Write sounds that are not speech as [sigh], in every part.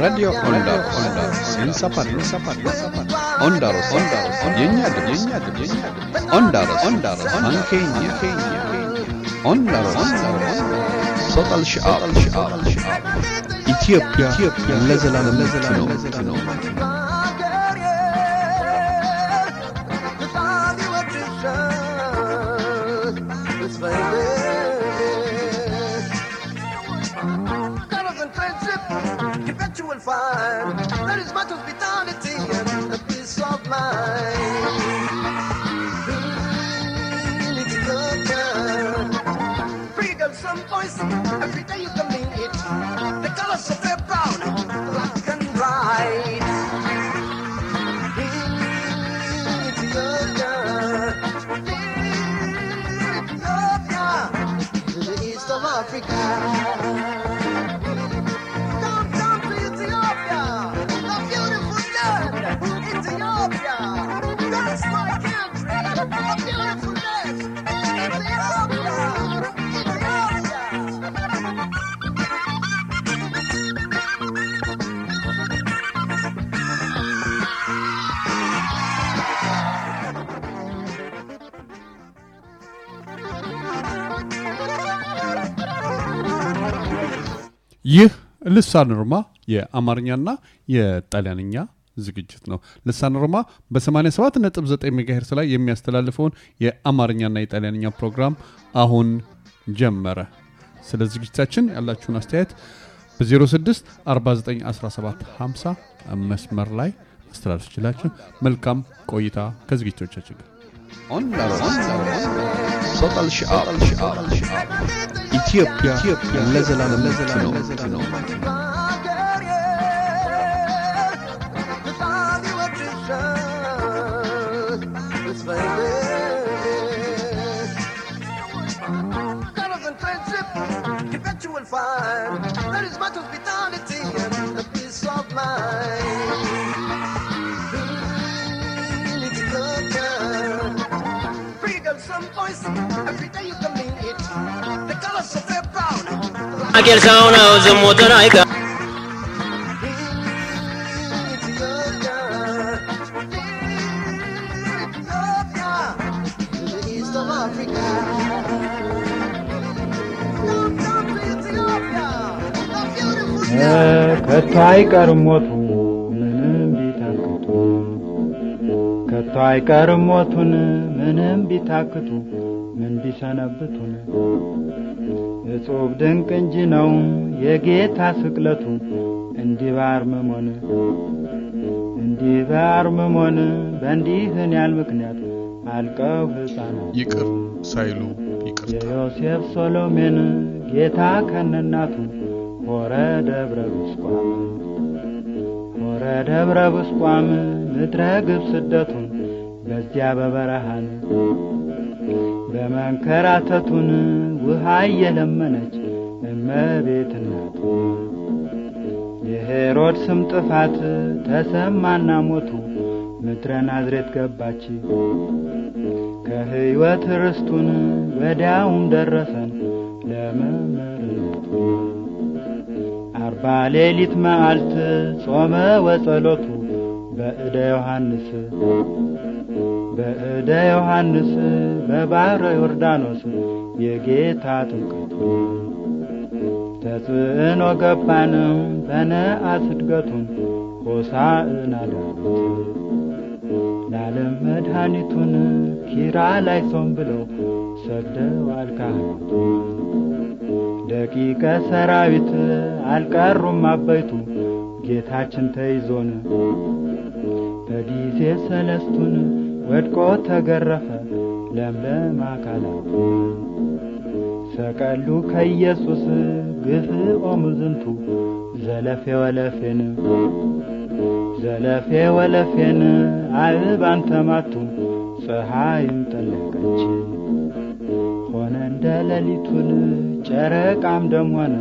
radio ondaro ondaro senza parole ondaro ondaro yenyado yenyado yenyado ondaro ondaro anche in ondaro ondaro صوت الشعب الشعب إثيوبيا لازال لازال لازال Find that is much hospitality and a peace of mind. Freedom, some voice, every day you can mean it. The colors of their brown, black and white. The Africa. ይህ ልሳን ሮማ የአማርኛና የጣሊያንኛ ዝግጅት ነው። ልሳን ሮማ በ87.9 ሜጋሄርስ ላይ የሚያስተላልፈውን የአማርኛና የጣሊያንኛ ፕሮግራም አሁን ጀመረ። ስለ ዝግጅታችን ያላችሁን አስተያየት በ06 49 17 50 መስመር ላይ ማስተላለፍ ይችላችሁ። መልካም ቆይታ ከዝግጅቶቻችን ጋር ኢትዮጵያ ለዘላለም ትኖር። Find that is much hospitality and a peace of mind. Freedom, some voice, every day you can mean it. አቄል ሰው ነው ዝሙትን አይቀ ከቶ አይቀርም ሞቱ ምንም ቢታክቱ ከቶ አይቀርም ሞቱን ምንም ቢታክቱ። ምን ቢሰነብቱን እጹብ ድንቅ እንጂ ነው የጌታ ስቅለቱ። እንዲህ ባርምሞን እንዲህ ባርምሞን በእንዲህን ያል ምክንያት አልቀው ሕፃናት ይቅር ሳይሉ ይቅርታ። የዮሴፍ ሶሎሜን ጌታ ከነናቱ። ሆረ ደብረ ብስቋም ሆረ ደብረ ብስቋም ምድረ ግብ ስደቱን በዚያ በበረሃን በመንከራተቱን ውሃ እየለመነች እመቤት እናቱ የሄሮድስም ጥፋት ተሰማና ሞቱ። ምድረ ናዝሬት ገባች። ከሕይወት ርስቱን ወዲያውም ደረሰን ለመምህርነቱ። አርባ ሌሊት መዓልት ጾመ ወጸሎቱ በእደ ዮሐንስ በእደ ዮሐንስ በባሕረ ዮርዳኖስ የጌታ ጥምቀቱ ተጽዕኖ ገባን በነአስ እድገቱን ሆሳዕና ዳዊት። ለዓለም መድኃኒቱን ኪራ ላይ ሶም ብለው ሰደዋል ካህናቱ ደቂቀ ሰራዊት አልቀሩም አበይቱ ጌታችን ተይዞን በጊዜ ሰለስቱን ወድቆ ተገረፈ ለምለም አካላቱ ሰቀሉ ከኢየሱስ ግፍኦሙ ዝንቱ ዘለፌ ወለፌን ዘለፌ ወለፌን አእባን ተማቱ ፀሐይም ጠለቀች። ሆነ እንደ ሌሊቱን ጨረቃም ደም ሆነ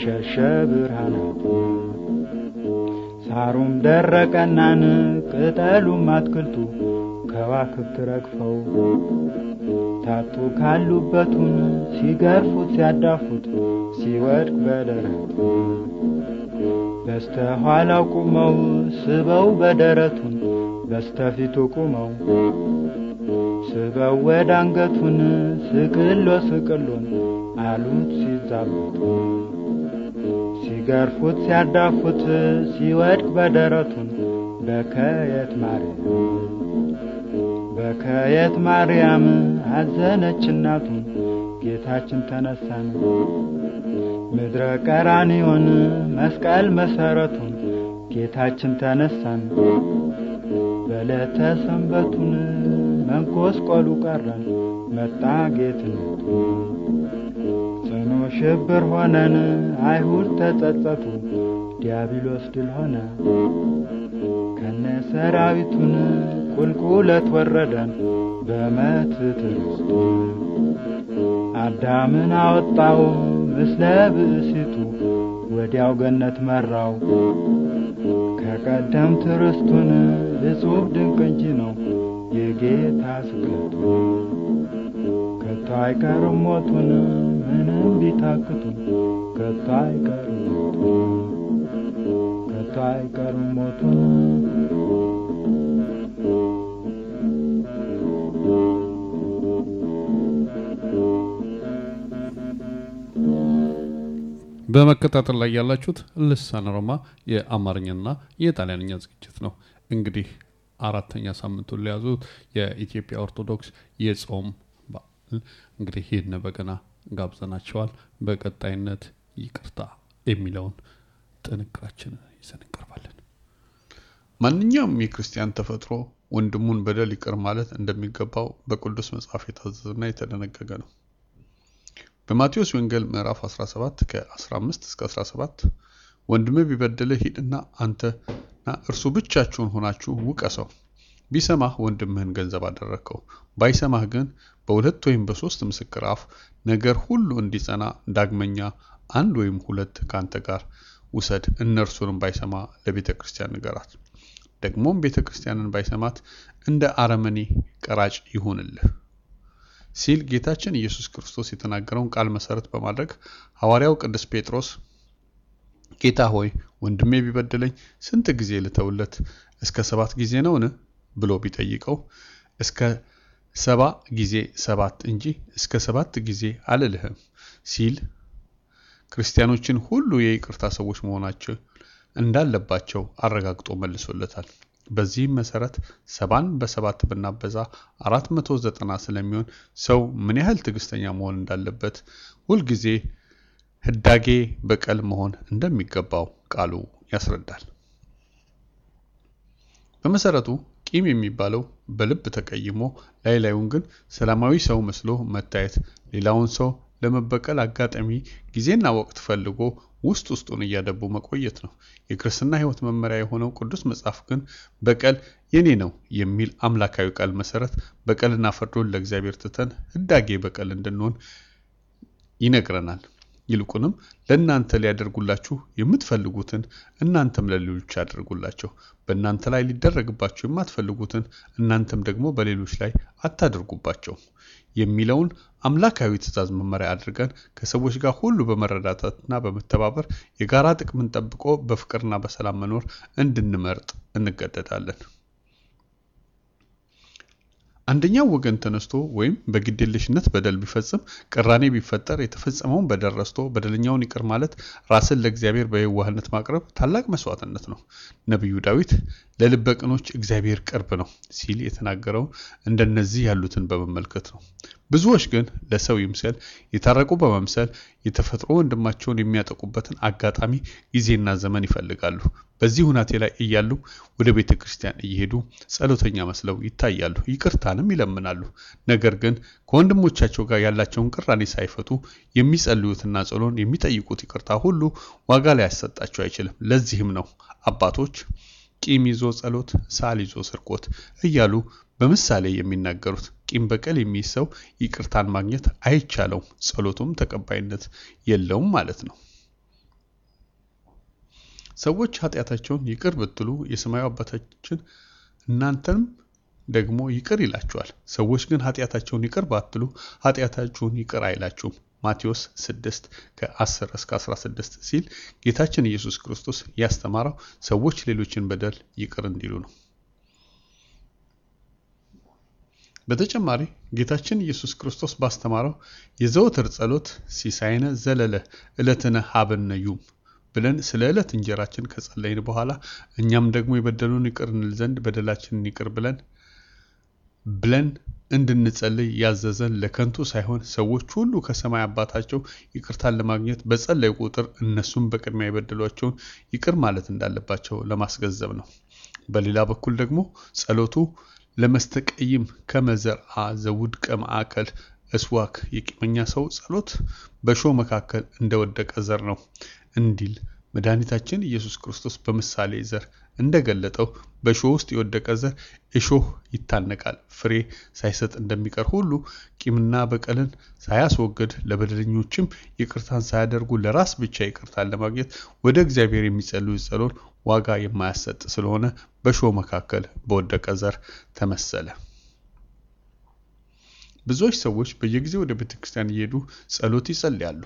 ሸሸ ብርሃናቱ ሳሩም ደረቀናን ቅጠሉም አትክልቱ ከዋክብት ረግፈው ታጡ ካሉበቱን ሲገርፉት ሲያዳፉት ሲወድቅ በደረቱ። በስተኋላው ቁመው ስበው በደረቱን በስተፊቱ ቁመው ስበው ወደ አንገቱን ስቅሎ ስቅሎን አሉት ሲዛቡት። ሲገርፉት ሲያዳፉት ሲወድቅ በደረቱን በከየት ማርያም በከየት ማርያም አዘነች እናቱን ጌታችን ተነሳን። ምድረ ቀራንዮን መስቀል መሰረቱን ጌታችን ተነሳን። በዕለተ ሰንበቱን መንኮስቆሉ ቀረን። መጣ ጌትነቱ ጽኑ ሽብር ሆነን አይሁድ ተጸጸቱ። ዲያብሎስ ድል ሆነ። ከነ ሰራዊቱን ቁልቁለት ወረደን በመትት ርስቱ አዳምን አወጣው ምስለ ብእሲቱ ወዲያው ገነት መራው። ከቀደምት ርስቱን እጹብ ድንቅ እንጂ ነው የጌታ ስቅለቱ። ከቶ አይቀርም ሞቱን ምንም ቢታክቱን ከቶ አይቀርም ሞቱን ከቶ አይቀርም ሞቱን በመከታተል ላይ ያላችሁት ልሳነ ሮማ የአማርኛና የጣሊያንኛ ዝግጅት ነው። እንግዲህ አራተኛ ሳምንቱን ለያዙት የኢትዮጵያ ኦርቶዶክስ የጾም በዓል እንግዲህ ይህን በገና ጋብዘናቸዋል። በቀጣይነት ይቅርታ የሚለውን ጥንቅራችንን ይዘን እንቀርባለን። ማንኛውም የክርስቲያን ተፈጥሮ ወንድሙን በደል ይቅር ማለት እንደሚገባው በቅዱስ መጽሐፍ የታዘዘና የተደነገገ ነው። በማቴዎስ ወንጌል ምዕራፍ 17 ከ15 እስከ 17 ወንድምህ ቢበድልህ ሂድና አንተና እርሱ ብቻችሁን ሆናችሁ ውቀሰው። ቢሰማህ ወንድምህን ገንዘብ አደረግከው፣ ባይሰማህ ግን በሁለት ወይም በሶስት ምስክር አፍ ነገር ሁሉ እንዲጸና ዳግመኛ አንድ ወይም ሁለት ከአንተ ጋር ውሰድ። እነርሱንም ባይሰማ ለቤተ ክርስቲያን ንገራት። ደግሞም ቤተ ክርስቲያንን ባይሰማት እንደ አረመኔ ቀራጭ ይሁንልህ ሲል ጌታችን ኢየሱስ ክርስቶስ የተናገረውን ቃል መሰረት በማድረግ ሐዋርያው ቅዱስ ጴጥሮስ ጌታ ሆይ ወንድሜ ቢበድለኝ ስንት ጊዜ ልተውለት? እስከ ሰባት ጊዜ ነውን? ብሎ ቢጠይቀው እስከ ሰባ ጊዜ ሰባት እንጂ እስከ ሰባት ጊዜ አልልህም ሲል ክርስቲያኖችን ሁሉ የይቅርታ ሰዎች መሆናቸው እንዳለባቸው አረጋግጦ መልሶለታል። በዚህም መሰረት ሰባን በሰባት ብናበዛ አራት መቶ ዘጠና ስለሚሆን ሰው ምን ያህል ትዕግስተኛ መሆን እንዳለበት ሁልጊዜ ህዳጌ በቀል መሆን እንደሚገባው ቃሉ ያስረዳል። በመሰረቱ ቂም የሚባለው በልብ ተቀይሞ ላይ ላዩን ግን ሰላማዊ ሰው መስሎ መታየት፣ ሌላውን ሰው ለመበቀል አጋጣሚ ጊዜና ወቅት ፈልጎ ውስጥ ውስጡን እያደቡ መቆየት ነው። የክርስትና ሕይወት መመሪያ የሆነው ቅዱስ መጽሐፍ ግን በቀል የኔ ነው የሚል አምላካዊ ቃል መሰረት በቀልና ፍርዱን ለእግዚአብሔር ትተን ህዳጌ በቀል እንድንሆን ይነግረናል። ይልቁንም ለእናንተ ሊያደርጉላችሁ የምትፈልጉትን እናንተም ለሌሎች ያደርጉላቸው፣ በእናንተ ላይ ሊደረግባቸው የማትፈልጉትን እናንተም ደግሞ በሌሎች ላይ አታደርጉባቸው የሚለውን አምላካዊ ትእዛዝ መመሪያ አድርገን ከሰዎች ጋር ሁሉ በመረዳዳትና በመተባበር የጋራ ጥቅምን ጠብቆ በፍቅርና በሰላም መኖር እንድንመርጥ እንገደዳለን። አንደኛው ወገን ተነስቶ ወይም በግዴለሽነት በደል ቢፈጽም ቅራኔ ቢፈጠር የተፈጸመውን በደል ረስቶ በደለኛውን ይቅር ማለት ራስን ለእግዚአብሔር በየዋህነት ማቅረብ ታላቅ መስዋዕትነት ነው። ነቢዩ ዳዊት ለልበ ቅኖች እግዚአብሔር ቅርብ ነው ሲል የተናገረው እንደነዚህ ያሉትን በመመልከት ነው። ብዙዎች ግን ለሰው ይምሰል የታረቁ በመምሰል የተፈጥሮ ወንድማቸውን የሚያጠቁበትን አጋጣሚ ጊዜና ዘመን ይፈልጋሉ። በዚህ ሁናቴ ላይ እያሉ ወደ ቤተ ክርስቲያን እየሄዱ ጸሎተኛ መስለው ይታያሉ፣ ይቅርታንም ይለምናሉ። ነገር ግን ከወንድሞቻቸው ጋር ያላቸውን ቅራኔ ሳይፈቱ የሚጸልዩትና ጸሎን የሚጠይቁት ይቅርታ ሁሉ ዋጋ ላይ ያሰጣቸው አይችልም። ለዚህም ነው አባቶች ቂም ይዞ ጸሎት፣ ሳል ይዞ ስርቆት እያሉ በምሳሌ የሚናገሩት። ቂም በቀል የሚይዝ ሰው ይቅርታን ማግኘት አይቻለውም፣ ጸሎቱም ተቀባይነት የለውም ማለት ነው። ሰዎች ኃጢአታቸውን ይቅር ብትሉ የሰማዩ አባታችን እናንተንም ደግሞ ይቅር ይላችኋል። ሰዎች ግን ኃጢአታቸውን ይቅር ባትሉ ኃጢአታችሁን ይቅር አይላችሁም። ማቴዎስ 6 ከ10 እስከ 16 ሲል ጌታችን ኢየሱስ ክርስቶስ ያስተማረው ሰዎች ሌሎችን በደል ይቅር እንዲሉ ነው። በተጨማሪ ጌታችን ኢየሱስ ክርስቶስ ባስተማረው የዘወትር ጸሎት ሲሳይነ ዘለለ ዕለትነ ሀበነ ዩም ብለን ስለ ዕለት እንጀራችን ከጸለይን በኋላ እኛም ደግሞ የበደሉን ይቅር እንል ዘንድ በደላችንን ይቅር ብለን ብለን እንድንጸልይ ያዘዘን ለከንቱ ሳይሆን ሰዎች ሁሉ ከሰማይ አባታቸው ይቅርታን ለማግኘት በጸለዩ ቁጥር እነሱም በቅድሚያ የበደሏቸውን ይቅር ማለት እንዳለባቸው ለማስገንዘብ ነው። በሌላ በኩል ደግሞ ጸሎቱ ለመስተቀይም ከመዘርአ ዘውድቀ ማዕከል እስዋክ የቂመኛ ሰው ጸሎት በእሾህ መካከል እንደወደቀ ዘር ነው። እንዲል መድኃኒታችን ኢየሱስ ክርስቶስ በምሳሌ ዘር እንደገለጠው በእሾህ ውስጥ የወደቀ ዘር እሾህ ይታነቃል፣ ፍሬ ሳይሰጥ እንደሚቀር ሁሉ ቂምና በቀልን ሳያስወግድ ለበደለኞችም ይቅርታን ሳያደርጉ ለራስ ብቻ ይቅርታን ለማግኘት ወደ እግዚአብሔር የሚጸልዩ ጸሎት ዋጋ የማያሰጥ ስለሆነ በእሾህ መካከል በወደቀ ዘር ተመሰለ። ብዙዎች ሰዎች በየጊዜው ወደ ቤተ ክርስቲያን እየሄዱ ጸሎት ይጸልያሉ፣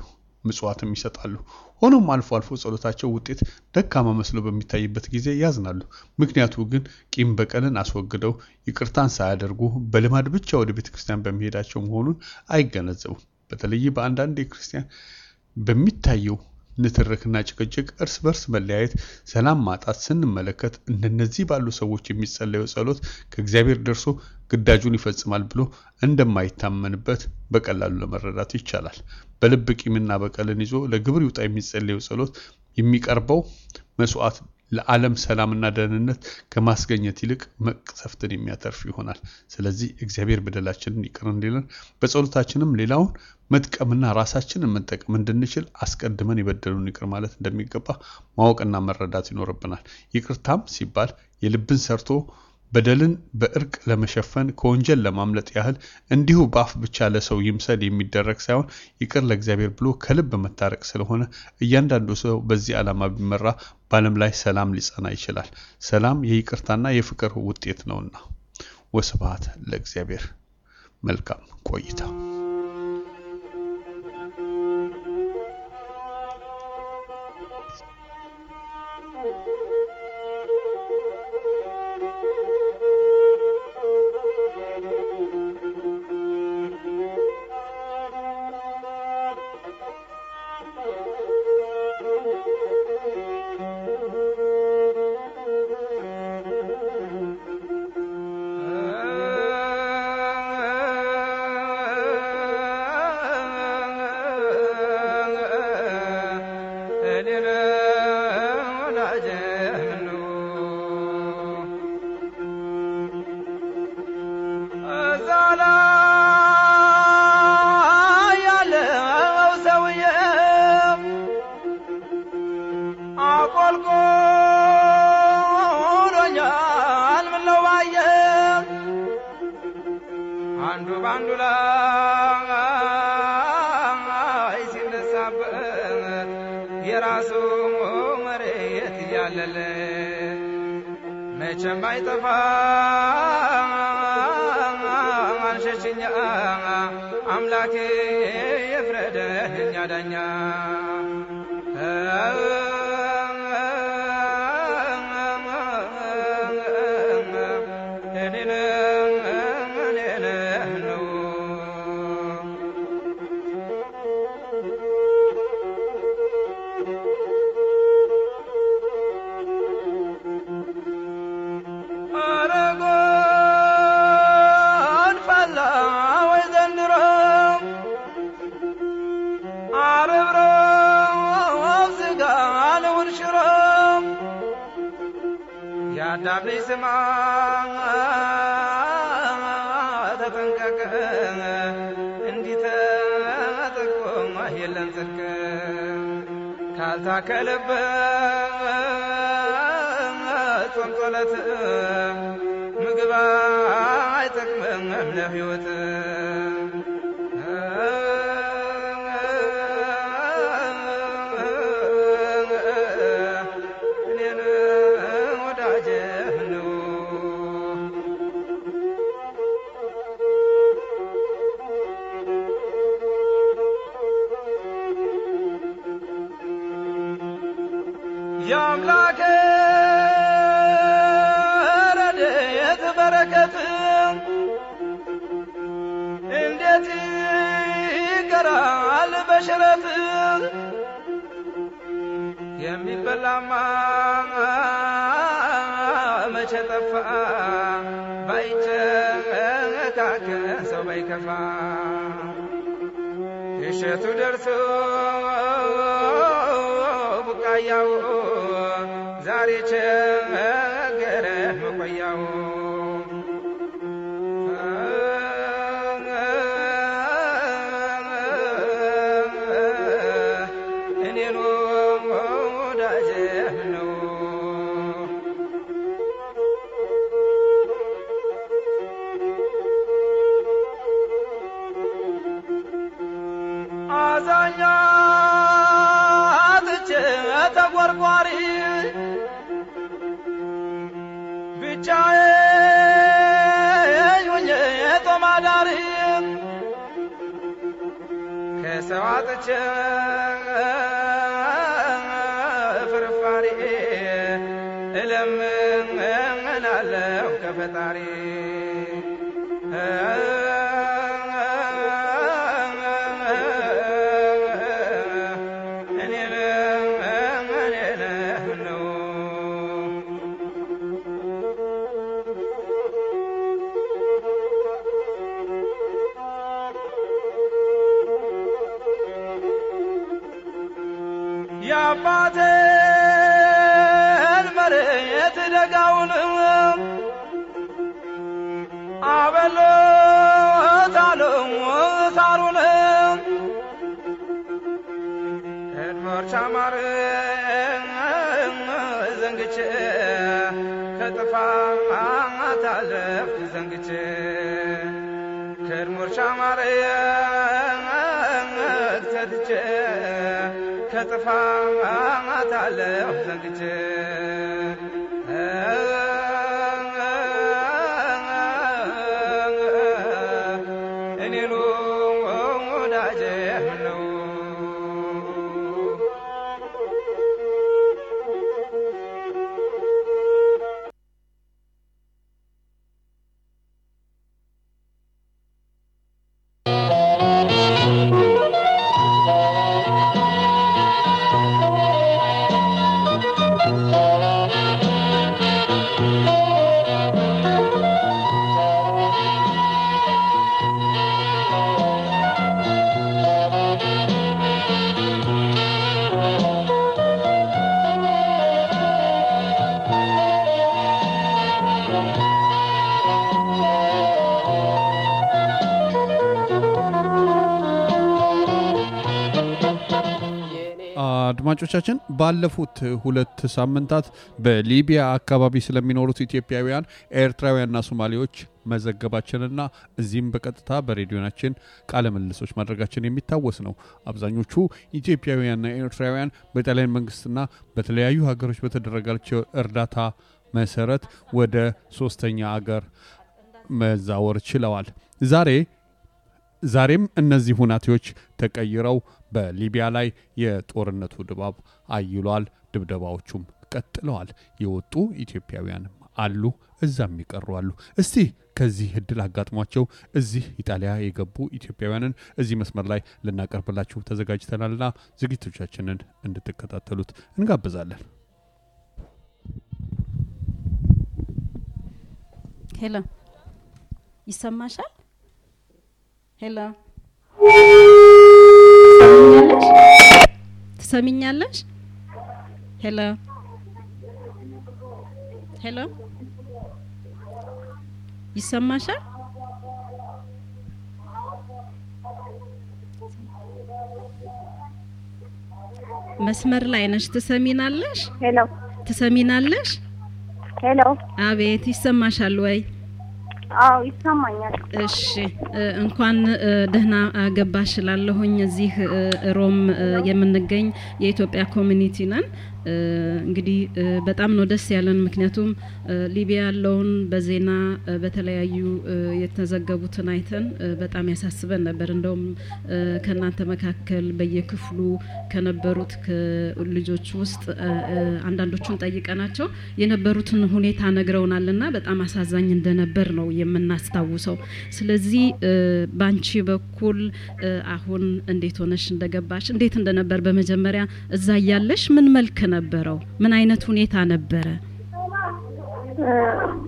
ምጽዋትም ይሰጣሉ። ሆኖም አልፎ አልፎ ጸሎታቸው ውጤት ደካማ መስሎ በሚታይበት ጊዜ ያዝናሉ። ምክንያቱ ግን ቂም በቀልን አስወግደው ይቅርታን ሳያደርጉ በልማድ ብቻ ወደ ቤተ ክርስቲያን በመሄዳቸው መሆኑን አይገነዘቡም። በተለይ በአንዳንድ የክርስቲያን በሚታየው ንትርክና ጭቅጭቅ፣ እርስ በርስ መለያየት፣ ሰላም ማጣት ስንመለከት እንደነዚህ ባሉ ሰዎች የሚጸለየው ጸሎት ከእግዚአብሔር ደርሶ ግዳጁን ይፈጽማል ብሎ እንደማይታመንበት በቀላሉ ለመረዳት ይቻላል። በልብ ቂምና በቀልን ይዞ ለግብር ይውጣ የሚጸለየው ጸሎት የሚቀርበው መስዋዕት ለዓለም ሰላምና ደህንነት ከማስገኘት ይልቅ መቅሰፍትን የሚያተርፍ ይሆናል። ስለዚህ እግዚአብሔር በደላችንን ይቅር እንዲለን በጸሎታችንም ሌላውን መጥቀምና ራሳችንን መጠቀም እንድንችል አስቀድመን የበደሉን ይቅር ማለት እንደሚገባ ማወቅና መረዳት ይኖርብናል። ይቅርታም ሲባል የልብን ሰርቶ በደልን በእርቅ ለመሸፈን ከወንጀል ለማምለጥ ያህል እንዲሁ በአፍ ብቻ ለሰው ይምሰል የሚደረግ ሳይሆን ይቅር ለእግዚአብሔር ብሎ ከልብ መታረቅ ስለሆነ እያንዳንዱ ሰው በዚህ ዓላማ ቢመራ በዓለም ላይ ሰላም ሊጸና ይችላል። ሰላም የይቅርታና የፍቅር ውጤት ነውና። ወስብሐት ለእግዚአብሔር። መልካም ቆይታ። በሽረት የሚበላማ መቼ ጠፋ? ባይጨካከን ሰው ባይከፋ። እሸቱ ደርሶ ቡቃያው متاعا የአባቴን መሬት ደጋውን አበሎታለው ሳሩን እድሞር ቻማር ዘንግቼ ከጥፋት አለፍኩ ዘንግቼ። ከእድሞር ቻማር ከጥፋት አለፍኩ ዘንግቼ አድማጮቻችን ባለፉት ሁለት ሳምንታት በሊቢያ አካባቢ ስለሚኖሩት ኢትዮጵያውያን ኤርትራውያንና ሶማሌዎች መዘገባችንና እዚህም በቀጥታ በሬዲዮናችን ቃለ ምልልሶች ማድረጋችን የሚታወስ ነው። አብዛኞቹ ኢትዮጵያውያንና ኤርትራውያን በጣሊያን መንግስትና በተለያዩ ሀገሮች በተደረጋቸው እርዳታ መሰረት ወደ ሶስተኛ አገር መዛወር ችለዋል። ዛሬ ዛሬም እነዚህ ሁናቴዎች ተቀይረው በሊቢያ ላይ የጦርነቱ ድባብ አይሏል። ድብደባዎቹም ቀጥለዋል። የወጡ ኢትዮጵያውያንም አሉ፣ እዛም ይቀሩ አሉ። እስቲ ከዚህ እድል አጋጥሟቸው እዚህ ኢጣሊያ የገቡ ኢትዮጵያውያንን እዚህ መስመር ላይ ልናቀርብላችሁ ተዘጋጅተናልና ዝግጅቶቻችንን እንድትከታተሉት እንጋብዛለን። ሄሎ፣ ይሰማሻል? ሄሎ፣ ትሰሚኛለሽ? ሄሎ፣ ሄሎ፣ ይሰማሻል? መስመር ላይ ነሽ። ትሰሚናለሽ? ሄሎ ትሰሚናለሽ? ሄሎ። አቤት፣ ይሰማሻል ወይ? አዎ ይሰማኛል። እሺ እንኳን ደህና ገባሽ እላለሁኝ። እዚህ ሮም የምንገኝ የኢትዮጵያ ኮሚኒቲ ነን። እንግዲህ በጣም ነው ደስ ያለን። ምክንያቱም ሊቢያ ያለውን በዜና በተለያዩ የተዘገቡትን አይተን በጣም ያሳስበን ነበር። እንደውም ከእናንተ መካከል በየክፍሉ ከነበሩት ልጆች ውስጥ አንዳንዶቹን ጠይቀናቸው የነበሩትን ሁኔታ ነግረውናልና በጣም አሳዛኝ እንደነበር ነው የምናስታውሰው። ስለዚህ በአንቺ በኩል አሁን እንዴት ሆነሽ እንደገባሽ እንዴት እንደነበር በመጀመሪያ እዛ እያለሽ ምን መልክ ነበረው? ምን አይነት ሁኔታ ነበረ?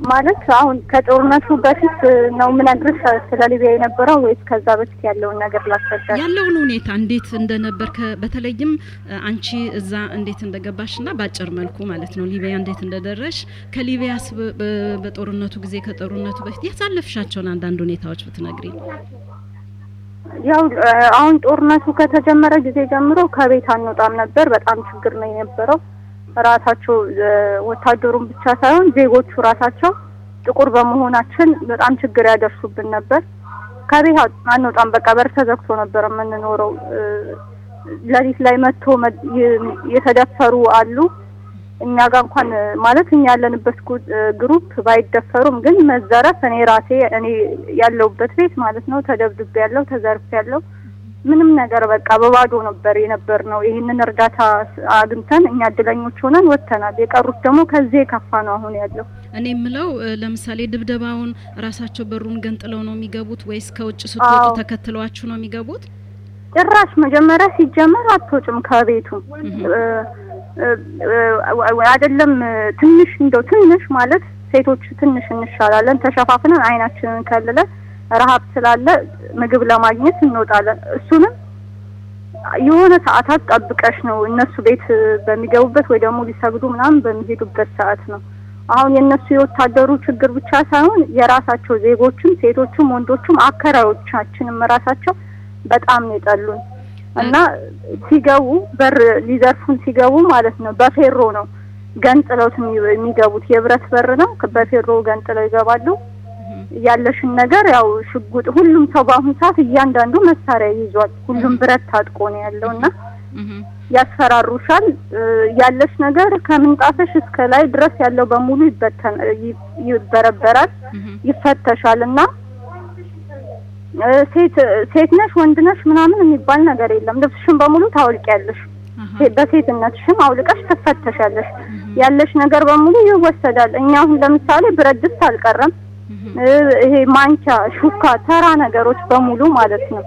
ማለት አሁን ከጦርነቱ በፊት ነው የምነግርሽ ስለ ሊቢያ የነበረው ወይስ ከዛ በፊት ያለውን ነገር ላስረዳሽ? ያለውን ሁኔታ እንዴት እንደነበር ከ- በተለይም አንቺ እዛ እንዴት እንደገባሽና በአጭር መልኩ ማለት ነው ሊቢያ እንዴት እንደደረሽ ከሊቢያስ በ- በጦርነቱ ጊዜ ከጦርነቱ በፊት ያሳለፍሻቸውን አንዳንድ ሁኔታዎች ብትነግሪኝ። ያው አሁን ጦርነቱ ከተጀመረ ጊዜ ጀምሮ ከቤት አንወጣም ነበር። በጣም ችግር ነው የነበረው። ራሳቸው ወታደሩን ብቻ ሳይሆን ዜጎቹ ራሳቸው ጥቁር በመሆናችን በጣም ችግር ያደርሱብን ነበር። ከቤት አንወጣም። በቃ በር ተዘግቶ ነበር የምንኖረው። ሌሊት ላይ መጥቶ የተደፈሩ አሉ። እኛ ጋር እንኳን ማለት እኛ ያለንበት group ባይደፈሩም ግን መዘረፍ እኔ ራሴ እኔ ያለሁበት ቤት ማለት ነው ተደብድቤ ያለው ተዘርፍ ያለው ምንም ነገር በቃ በባዶ ነበር የነበር ነው። ይህንን እርዳታ አግኝተን እኛ እድለኞች ሆነን ወጥተናል። የቀሩት ደግሞ ከዚህ የከፋ ነው አሁን ያለው። እኔ የምለው ለምሳሌ ድብደባውን ራሳቸው በሩን ገንጥለው ነው የሚገቡት ወይስ ከውጭ ስትወጡ አዎ። ተከትለዋችሁ ነው የሚገቡት? ጭራሽ መጀመሪያ ሲጀመር አትወጭም ከቤቱ አይደለም ትንሽ እንደው ትንሽ ማለት ሴቶች ትንሽ እንሻላለን። ተሸፋፍነን አይናችንን ከልለን ረሀብ ስላለ ምግብ ለማግኘት እንወጣለን። እሱንም የሆነ ሰዓታት ጠብቀሽ ነው እነሱ ቤት በሚገቡበት ወይ ደግሞ ሊሰግዱ ምናምን በሚሄዱበት ሰዓት ነው። አሁን የእነሱ የወታደሩ ችግር ብቻ ሳይሆን የራሳቸው ዜጎችም ሴቶችም ወንዶችም አከራዮቻችንም ራሳቸው በጣም ነው የጠሉን እና ሲገቡ በር ሊዘርፉን ሲገቡ ማለት ነው በፌሮ ነው ገንጥለውት የሚ- የሚገቡት የብረት በር ነው በፌሮ ገንጥለው ይገባሉ። ያለሽን ነገር ያው ሽጉጥ ሁሉም ሰው በአሁኑ ሰዓት እያንዳንዱ መሳሪያ ይዟል። ሁሉም ብረት ታጥቆ ነው ያለው እና ያስፈራሩሻል። ያለሽ ነገር ከምንጣፍሽ እስከ ላይ ድረስ ያለው በሙሉ ይበተን ይበረበራል፣ ይፈተሻል እና ሴት ሴት ነሽ ወንድ ነሽ ምናምን የሚባል ነገር የለም። ልብስሽን በሙሉ ታወልቂያለሽ። በሴትነትሽም አውልቀሽ ትፈተሻለሽ። ያለሽ ነገር በሙሉ ይወሰዳል። እኛ አሁን ለምሳሌ ብረት ድስት አልቀረም ይሄ ማንኪያ፣ ሹካ፣ ተራ ነገሮች በሙሉ ማለት ነው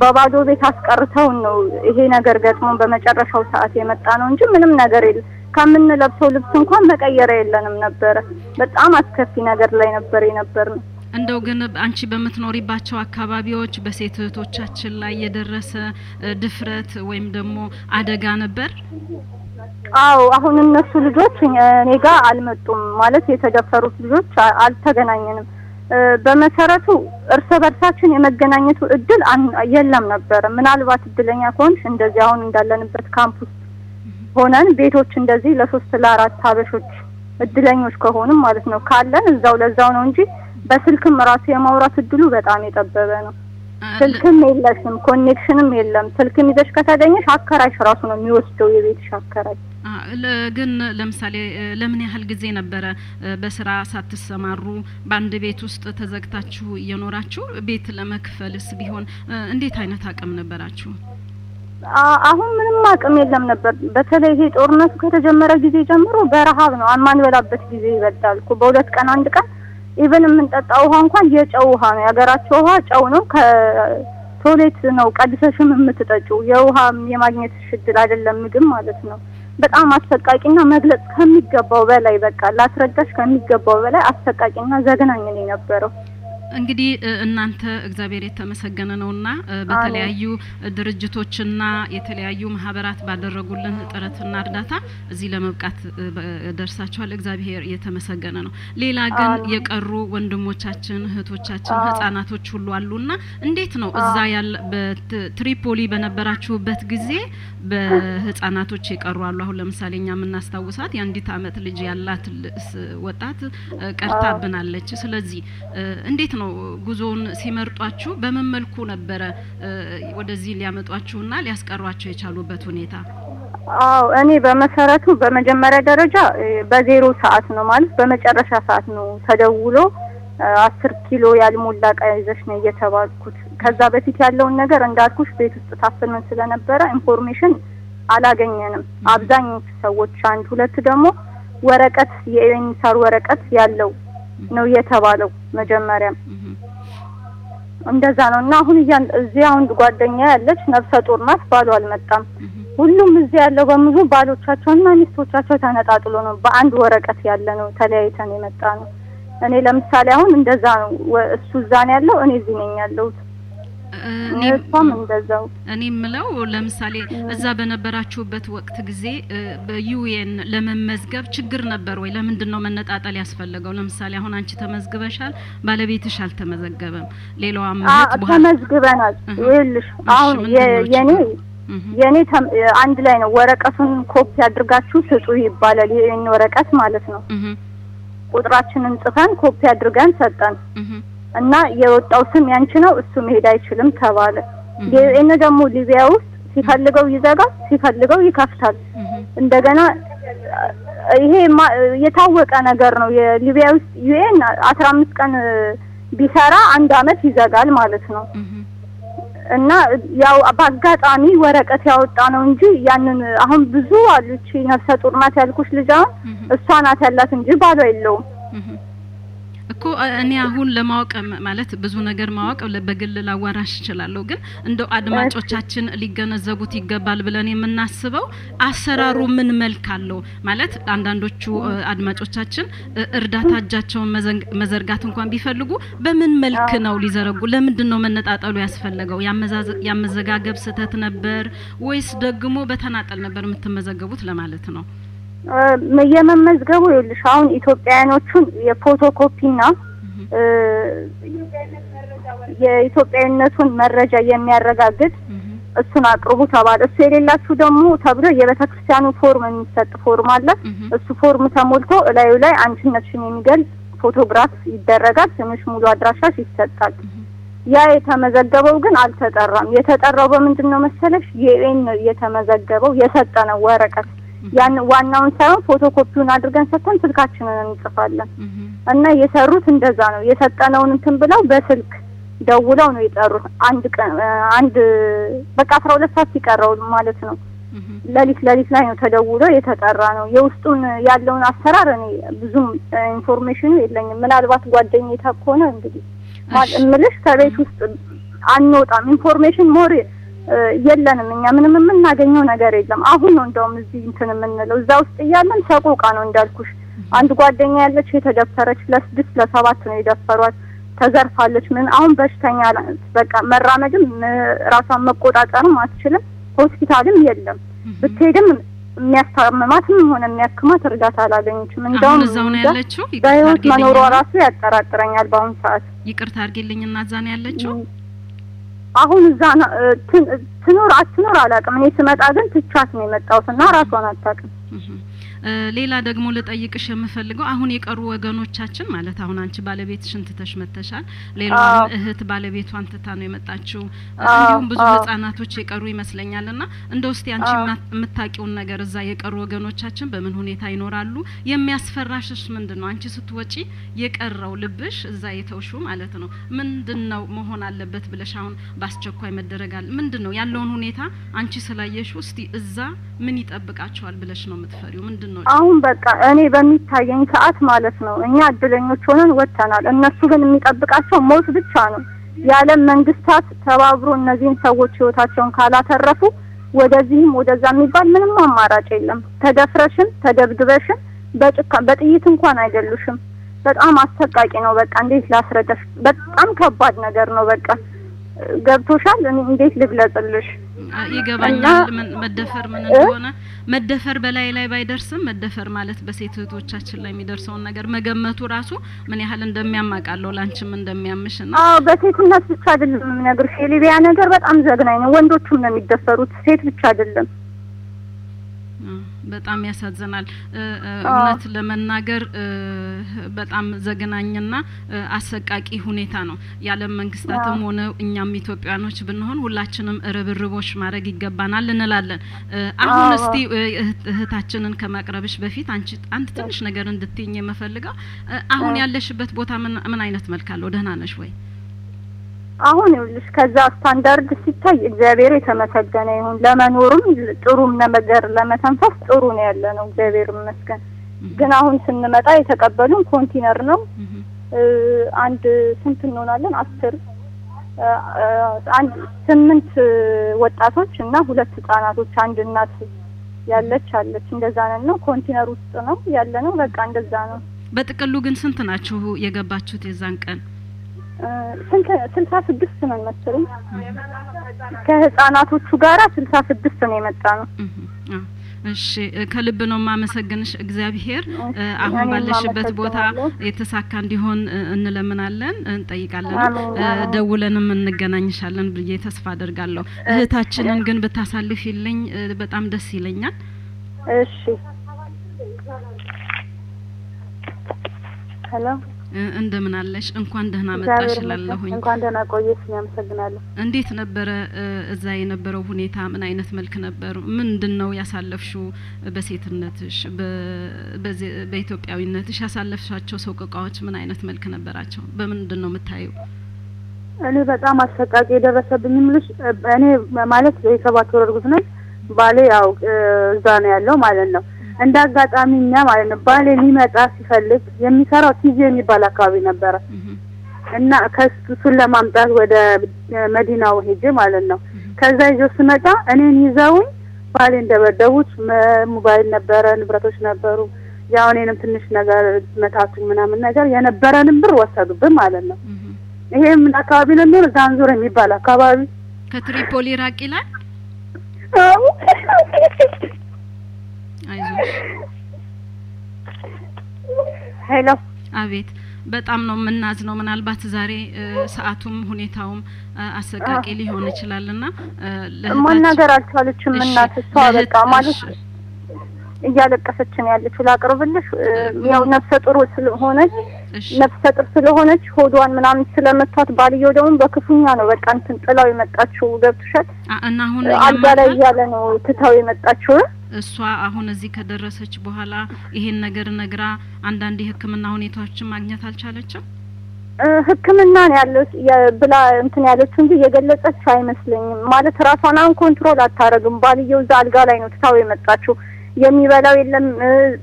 በባዶ ቤት አስቀርተውን ነው ይሄ ነገር ገጥሞን በመጨረሻው ሰዓት የመጣ ነው እንጂ ምንም ነገር የለም። ከምንለብሰው ልብስ እንኳን መቀየሪያ የለንም ነበረ። በጣም አስከፊ ነገር ላይ ነበር የነበር ነው። እንደው ግን አንቺ በምትኖሪባቸው አካባቢዎች በሴት እህቶቻችን ላይ የደረሰ ድፍረት ወይም ደግሞ አደጋ ነበር? አዎ አሁን እነሱ ልጆች እኔ ጋር አልመጡም ማለት የተደፈሩት ልጆች አልተገናኘንም። በመሰረቱ እርስ በርሳችን የመገናኘቱ እድል የለም ነበረ። ምናልባት እድለኛ ከሆንሽ እንደዚህ አሁን እንዳለንበት ካምፕ ሆነን ቤቶች እንደዚህ ለሶስት ለአራት ሀበሾች እድለኞች ከሆንም ማለት ነው ካለን እዛው ለዛው ነው እንጂ በስልክም ራሱ የማውራት እድሉ በጣም የጠበበ ነው። ስልክም የለሽም፣ ኮኔክሽንም የለም። ስልክም ይዘሽ ከተገኘሽ አከራይሽ ራሱ ነው የሚወስደው የቤትሽ አከራይ። ግን ለምሳሌ ለምን ያህል ጊዜ ነበረ በስራ ሳትሰማሩ በአንድ ቤት ውስጥ ተዘግታችሁ እየኖራችሁ ቤት ለመክፈልስ ቢሆን እንዴት አይነት አቅም ነበራችሁ? አሁን ምንም አቅም የለም ነበር። በተለይ ይሄ ጦርነቱ ከተጀመረ ጊዜ ጀምሮ በረሀብ ነው። የማንበላበት ጊዜ ይበልጣል እኮ በሁለት ቀን አንድ ቀን even የምንጠጣ ውሃ እንኳን የጨው ውሃ ነው። የሀገራቸው ውሃ ጨው ነው። ከ toilet ነው ቀድተሽም የምትጠጪው። የውሃ የማግኘትሽ እድል አይደለም ምግብ ማለት ነው። በጣም አሰቃቂና መግለጽ ከሚገባው በላይ በቃ ላስረዳሽ ከሚገባው በላይ አሰቃቂና ዘግናኝ ነው የነበረው። እንግዲህ እናንተ እግዚአብሔር የተመሰገነ ነውና በተለያዩ ድርጅቶችና የተለያዩ ማህበራት ባደረጉልን ጥረትና እርዳታ እዚህ ለመብቃት ደርሳችኋል። እግዚአብሔር የተመሰገነ ነው። ሌላ ግን የቀሩ ወንድሞቻችን እህቶቻችን፣ ህጻናቶች ሁሉ አሉና እንዴት ነው እዛ ያለ በትሪፖሊ በነበራችሁበት ጊዜ በህጻናቶች የቀሩ አሉ። አሁን ለምሳሌ እኛ የምናስታውሳት የአንዲት አመት ልጅ ያላት ወጣት ቀርታብናለች። ስለዚህ እንዴት ነው ጉዞውን ሲመርጧችሁ በምን መልኩ ነበረ ወደዚህ ሊያመጧችሁና ሊያስቀሯቸው የቻሉበት ሁኔታ? አዎ እኔ በመሰረቱ በመጀመሪያ ደረጃ በዜሮ ሰዓት ነው ማለት በመጨረሻ ሰዓት ነው ተደውሎ አስር ኪሎ ያልሞላ እቃ ይዘሽ ነው የተባልኩት። ከዛ በፊት ያለውን ነገር እንዳልኩሽ ቤት ውስጥ ታፍነን ስለነበረ information አላገኘንም። አብዛኞቹ ሰዎች አንድ ሁለት ደግሞ ወረቀት የ UNHCR ወረቀት ያለው ነው የተባለው መጀመሪያም እንደዛ ነው እና አሁን እያን እዚህ አሁን ጓደኛ ያለች ነፍሰ ጡር ናት። ባሏ አልመጣም። ሁሉም እዚህ ያለው በሙሉ ባሎቻቸውና ሚስቶቻቸው ተነጣጥሎ ነው በአንድ ወረቀት ያለ ነው ተለያይተን የመጣ ነው። እኔ ለምሳሌ አሁን እንደዛ ነው። እሱ እዛ ነው ያለው፣ እኔ እዚህ ነኝ ያለሁት። እሷም እንደዛው እኔ የምለው ለምሳሌ እዛ በነበራችሁበት ወቅት ጊዜ በ UN ለመመዝገብ ችግር ነበር ወይ? ለምንድን ነው መነጣጠል ያስፈለገው? ለምሳሌ አሁን አንቺ ተመዝግበሻል፣ ባለቤትሽ አልተመዘገበም። ሌላዋም አ- እህት በኋላ ተመዝግበናል። ይኸውልሽ አሁን የ- የኔ የኔ አንድ ላይ ነው። ወረቀቱን ኮፒ አድርጋችሁ ስጡ ይባላል። ይህን ወረቀት ማለት ነው። ቁጥራችንን ጽፈን ኮፒ አድርገን ሰጠን እና የወጣው ስም ያንቺ ነው፣ እሱ መሄድ አይችልም ተባለ። ይህን ደግሞ ሊቢያ ውስጥ ሲፈልገው ይዘጋል፣ ሲፈልገው ይከፍታል። እንደገና ይሄ ማ- የታወቀ ነገር ነው። የሊቢያ ውስጥ UN አስራ አምስት ቀን ቢሰራ አንድ አመት ይዘጋል ማለት ነው። እና ያው በአጋጣሚ ወረቀት ያወጣ ነው እንጂ ያንን አሁን ብዙ አሉ። እቺ ነፍሰ ጡር ናት ያልኩሽ ልጅ አሁን እሷ ናት ያላት እንጂ ባሏ የለውም። እኮ እኔ አሁን ለማወቅ ማለት ብዙ ነገር ማወቅ በግል ላዋራሽ እችላለሁ፣ ግን እንደው አድማጮቻችን ሊገነዘቡት ይገባል ብለን የምናስበው አሰራሩ ምን መልክ አለው ማለት አንዳንዶቹ አድማጮቻችን እርዳታ እጃቸውን መዘርጋት እንኳን ቢፈልጉ በምን መልክ ነው ሊዘረጉ? ለምንድን ነው መነጣጠሉ ያስፈለገው? ያመዘጋገብ ስህተት ነበር ወይስ ደግሞ በተናጠል ነበር የምትመዘገቡት ለማለት ነው? የመመዝገቡ ይኸውልሽ አሁን ኢትዮጵያውያኖቹን የፎቶ ኮፒና እ፣ የኢትዮጵያዊነቱን መረጃ የሚያረጋግጥ እሱን አቅርቡ ተባለ። እሱ የሌላችሁ ደግሞ ተብሎ የቤተ ክርስቲያኑ form የሚሰጥ form አለ። እሱ form ተሞልቶ እላዩ ላይ አንቺነትሽን የሚገልጽ ፎቶግራፍ ይደረጋል። ስምሽ፣ ሙሉ አድራሻሽ ይሰጣል። ያ የተመዘገበው ግን አልተጠራም። የተጠራው በምንድን ነው መሰለሽ? የዩኤን ነው የተመዘገበው የሰጠነው ወረቀት ያን ዋናውን ሳይሆን ፎቶኮፒውን አድርገን ሰጥተን ስልካችንን እንጽፋለን እና የሰሩት እንደዛ ነው። የሰጠነውን እንትን ብለው በስልክ ደውለው ነው የጠሩት። አንድ ቀን አንድ በቃ አስራ ሁለት ሰዓት ሲቀረው ማለት ነው። ሌሊት ሌሊት ላይ ነው ተደውሎ የተጠራ ነው። የውስጡን ያለውን አሰራር እኔ ብዙም information ኑ የለኝም። ምናልባት ጓደኛዬ ከሆነ እንግዲህ እምልሽ ከቤት ውስጥ አንወጣም። information more የለንም እኛ ምንም የምናገኘው ነገር የለም። አሁን ነው እንደውም እዚህ እንትን የምንለው እዛ ውስጥ እያለን ሰቆቃ ነው እንዳልኩሽ። አንድ ጓደኛ ያለች የተደፈረች ለስድስት ለሰባት ነው የደፈሯት። ተዘርፋለች። ምን አሁን በሽተኛ በቃ መራመድም ራሷን መቆጣጠርም አትችልም። ሆስፒታልም የለም። ብትሄድም የሚያስታምማትም ሆነ የሚያክማት እርዳታ አላገኘችም። እንደውም እዛው ነው ያለችው? በህይወት መኖሯ ራሱ ያጠራጥረኛል በአሁኑ ሰዓት። ይቅርታ አድርጊልኝና እዛ ነው ያለችው? አሁን እዛ ትኖር አትኖር አላውቅም። እኔ ስመጣ ግን ትቻት ነው የመጣሁት እና ራሷን አታውቅም። ሌላ ደግሞ ልጠይቅሽ የምፈልገው አሁን የቀሩ ወገኖቻችን ማለት አሁን አንቺ ባለቤትሽን ትተሽ መተሻል፣ ሌላዋም አዎ። እህት ባለቤቷን ትታ ነው የመጣችው። እንዲሁም ብዙ ህጻናቶች የቀሩ ይመስለኛል። እና እንደው እስቲ አንቺ የምታውቂውን ነገር እዛ የቀሩ ወገኖቻችን በምን ሁኔታ ይኖራሉ? የሚያስፈራሽስ ምንድን ነው? አንቺ ስትወጪ የቀረው ልብሽ እዛ የተውሹ ማለት ነው ምንድን ነው መሆን አለበት ብለሽ አሁን በአስቸኳይ መደረግ አለ ምንድን ነው ያለውን ሁኔታ አንቺ ስላየሽው እስቲ እዛ ምን ይጠብቃቸዋል ብለሽ ነው የምትፈሪው? ምንድን ነው አሁን በቃ እኔ በሚታየኝ ሰዓት ማለት ነው እኛ እድለኞች ሆነን ወጥተናል። እነሱ ግን የሚጠብቃቸው ሞት ብቻ ነው። የዓለም መንግስታት ተባብሮ እነዚህን ሰዎች ህይወታቸውን ካላተረፉ ወደዚህም ወደዛ የሚባል ምንም አማራጭ የለም። ተደፍረሽም ተደብድበሽም በጭካ በጥይት እንኳን አይገሉሽም። በጣም አሰቃቂ ነው። በቃ እንዴት ላስረዳሽ? በጣም ከባድ ነገር ነው። በቃ ገብቶሻል? እንዴት ልግለጽልሽ? ይገባኛል መደፈር ምን? እንደሆነ መደፈር በላይ ላይ ባይደርስም መደፈር ማለት በሴት እህቶቻችን ላይ የሚደርሰውን ነገር መገመቱ ራሱ ምን ያህል እንደሚያማቃለው ላንቺም እንደሚያምሽ እና አዎ በሴትነት ብቻ አይደለም የምነግርሽ። የሊቢያ ነገር በጣም ዘግናኝ ነው። ወንዶቹም ነው የሚደፈሩት፣ ሴት ብቻ አይደለም። በጣም ያሳዝናል። እውነት ለመናገር በጣም ዘግናኝና አሰቃቂ ሁኔታ ነው። የዓለም መንግስታትም ሆነ እኛም ኢትዮጵያኖች ብንሆን ሁላችንም ርብርቦች ማድረግ ይገባናል እንላለን። አሁን እስቲ እህታችንን ከማቅረብሽ በፊት አንቺ አንድ ትንሽ ነገር እንድትይኝ የምፈልገው አሁን ያለሽበት ቦታ ምን ምን አይነት መልክ አለው? ደህና ነሽ ወይ? አሁን ይኸውልሽ ከዛ ስታንዳርድ ሲታይ እግዚአብሔር የተመሰገነ ይሁን። ለመኖርም ጥሩም ነገር ለመተንፈስ ጥሩ ነው ያለ ነው እግዚአብሔር ይመስገን። ግን አሁን ስንመጣ የተቀበሉን ኮንቲነር ነው። አንድ ስንት እንሆናለን? አስር አንድ ስምንት ወጣቶች እና ሁለት ህጻናቶች አንድ እናት ያለች አለች። እንደዛ ነን ነው ኮንቲነር ውስጥ ነው ያለ ነው። በቃ እንደዛ ነው። በጥቅሉ ግን ስንት ናችሁ የገባችሁት የዛን ቀን? ስልሳ ስድስት ነን መሰለኝ ከህጻናቶቹ ጋራ ስልሳ ስድስት ነው የመጣ ነው። እሺ ከልብ ነው የማመሰግንሽ። እግዚአብሔር አሁን ባለሽበት ቦታ የተሳካ እንዲሆን እንለምናለን፣ እንጠይቃለን፣ ደውለንም እንገናኝሻለን ብዬ ተስፋ አደርጋለሁ። እህታችንን ግን ብታሳልፊልኝ በጣም ደስ ይለኛል። እሺ ሄሎ እንደምን አለሽ? እንኳን ደህና መጣሽ እላለሁኝ። እንኳን ደህና ቆየሽ። አመሰግናለሁ። እንዴት ነበረ እዛ የነበረው ሁኔታ? ምን አይነት መልክ ነበር? ምንድን ነው ያሳለፍሽው? በሴትነትሽ በኢትዮጵያዊነትሽ ያሳለፍሻቸው ሰቆቃዎች ምን አይነት መልክ ነበራቸው? በምንድን ነው የምታየው? እኔ በጣም አሰቃቂ የደረሰብኝ ምልሽ እኔ ማለት የሰባት ወር እርጉዝ ነኝ። ባሌ ያው እዛ ነው ያለው ማለት ነው። እንደ አጋጣሚ እኛ ማለት ነው ባሌ ሊመጣ ሲፈልግ የሚሰራው ቲቪ የሚባል አካባቢ ነበረ እና ከሱ እሱን ለማምጣት ወደ መዲናው ሄጄ ማለት ነው። ከዛ ይዞ ስመጣ እኔን ይዘውኝ ባሌ እንደበደቡት ሞባይል ነበረ፣ ንብረቶች ነበሩ። ያው እኔንም ትንሽ ነገር መታቱኝ ምናምን ነገር የነበረንም ብር ወሰዱብን ማለት ነው። ይሄ ምን አካባቢ ነው የሚሆነው? ዛንዙር የሚባል አካባቢ ከትሪፖሊ ራቅ ይላል። ሄሎ አቤት በጣም ነው የምናዝነው። ምናልባት ዛሬ ሰዓቱም ሁኔታውም አሰቃቂ ሊሆን ይችላልና እ፣ ለእህታችን- መናገር አልቻለችም እናት። እሷ በቃ ማለት እያለቀሰች ነው ያለችው። ላቅርብልሽ? ያው ነፍሰ ጡር ስለሆነች ነፍሰ ጡር ስለሆነች ሆዷን ምናምን ስለመቷት ባልየው ደግሞ በክፉኛ ነው በቃ እንትን ጥላው የመጣችው ገብቶሻል። እና አሁን አልጋ ላይ? እያለ ነው ትታው የመጣችው። እሷ አሁን እዚህ ከደረሰች በኋላ ይሄን ነገር ነግራ አንዳንድ የሕክምና ሁኔታዎችን ማግኘት አልቻለችም። ሕክምና ነው ያለው ብላ እንትን ያለችው እንጂ የገለጸች አይመስለኝም። ማለት ራሷን አሁን control አታረግም። ባልየው እዛ አልጋ ላይ ነው ትታው የመጣችው። የሚበላው የለም፣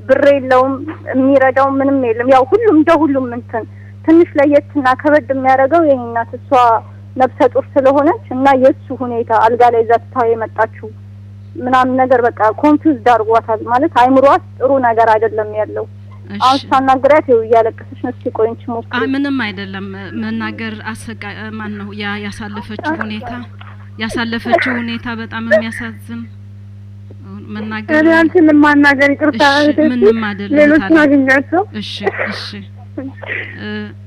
ብር የለውም፣ የሚረዳው ምንም የለም። ያው ሁሉም እንደ ሁሉም እንትን ትንሽ ለየትና ከበድ የሚያደርገው የኔ እናት እሷ ነፍሰ ጡር ስለሆነች እና የእሱ ሁኔታ አልጋ ላይ እዛ የመጣችው ምናምን ነገር በቃ confused አርጓታል። ማለት አእምሯ ጥሩ ነገር አይደለም ያለው። አሁን እሺ ሳናግራት ይኸው እያለቀሰች ነው። እስኪ ቆይ እንቺ አ ሞክሪ። ምንም አይደለም። መናገር አሰቃ ማን ነው ያ ያሳለፈችው ሁኔታ ያሳለፈችው ሁኔታ በጣም የሚያሳዝን መናገር እኔ አንቺን ማናገር ይቅርታ ምንም አይደለም ሌሎችን አግኛቸው። እሺ እሺ [laughs]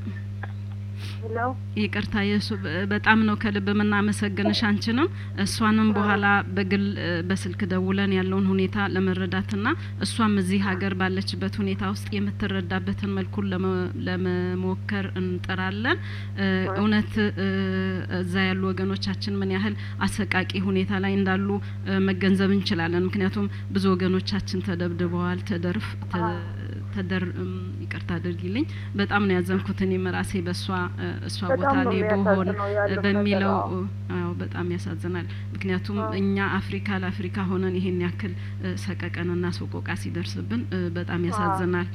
እ ይቅርታ የሱ በጣም ነው ከልብ የምናመሰግንሽ አንቺንም እሷንም በኋላ በግል በስልክ ደውለን ያለውን ሁኔታ ለመረዳትና እሷም እዚህ ሀገር ባለችበት ሁኔታ ውስጥ የምትረዳበትን መልኩን ለመ- ለመሞከር እንጥራለን። እውነት እዛ ያሉ ወገኖቻችን ምን ያህል አሰቃቂ ሁኔታ ላይ እንዳሉ መገንዘብ እንችላለን። ምክንያቱም ብዙ ወገኖቻችን ተደብድበዋል፣ ተደርፍ ተ- ተደር ይቅርታ አድርጊልኝ በጣም ነው ያዘንኩት እኔም ራሴ በእሷ እሷ ቦታ ላይ ብሆን በሚለው አዎ። በጣም ያሳዝናል። ምክንያቱም እኛ አፍሪካ ለአፍሪካ ሆነን ይሄን ያክል ሰቀቀንና ሰቆቃ ሲደርስብን በጣም ያሳዝናል።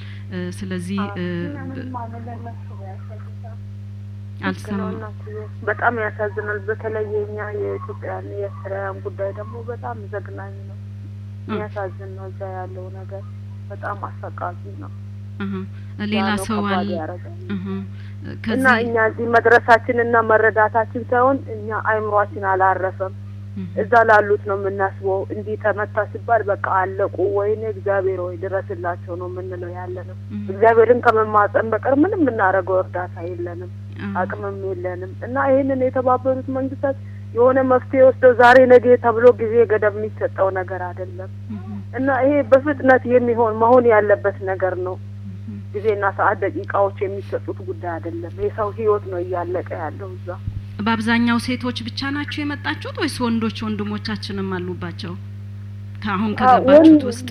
ስለዚህ አልሰማም በጣም ያሳዝናል። በተለይ የኛ የኢትዮጵያን የኤርትራውያን ጉዳይ ደግሞ በጣም ዘግናኝ ነው፣ የሚያሳዝን ነው። እዛ ያለው ነገር በጣም አሰቃቂ ነው። ሌላ ሰው አለ እና እኛ እዚህ መድረሳችን እና መረዳታችን ሳይሆን እኛ አይምሯችን አላረፈም። እዛ ላሉት ነው የምናስበው። እንዲህ ተመታ ሲባል በቃ አለቁ፣ ወይኔ እግዚአብሔር ወይ ድረስላቸው ነው የምንለው ያለ ነው። እግዚአብሔርን ከመማጸን በቀር ምንም የምናደርገው እርዳታ የለንም፣ አቅምም የለንም። እና ይህንን የተባበሩት መንግስታት የሆነ መፍትሄ ወስደው ዛሬ ነገ ተብሎ ጊዜ ገደብ የሚሰጠው ነገር አይደለም። እና ይሄ በፍጥነት የሚሆን መሆን ያለበት ነገር ነው። ጊዜና ሰዓት ደቂቃዎች የሚሰጡት ጉዳይ አይደለም። የሰው ህይወት ነው እያለቀ ያለው እዛ። በአብዛኛው ሴቶች ብቻ ናቸው የመጣችሁት ወይስ ወንዶች ወንድሞቻችንም አሉባቸው? ከአሁን ከገባችሁት ውስጥ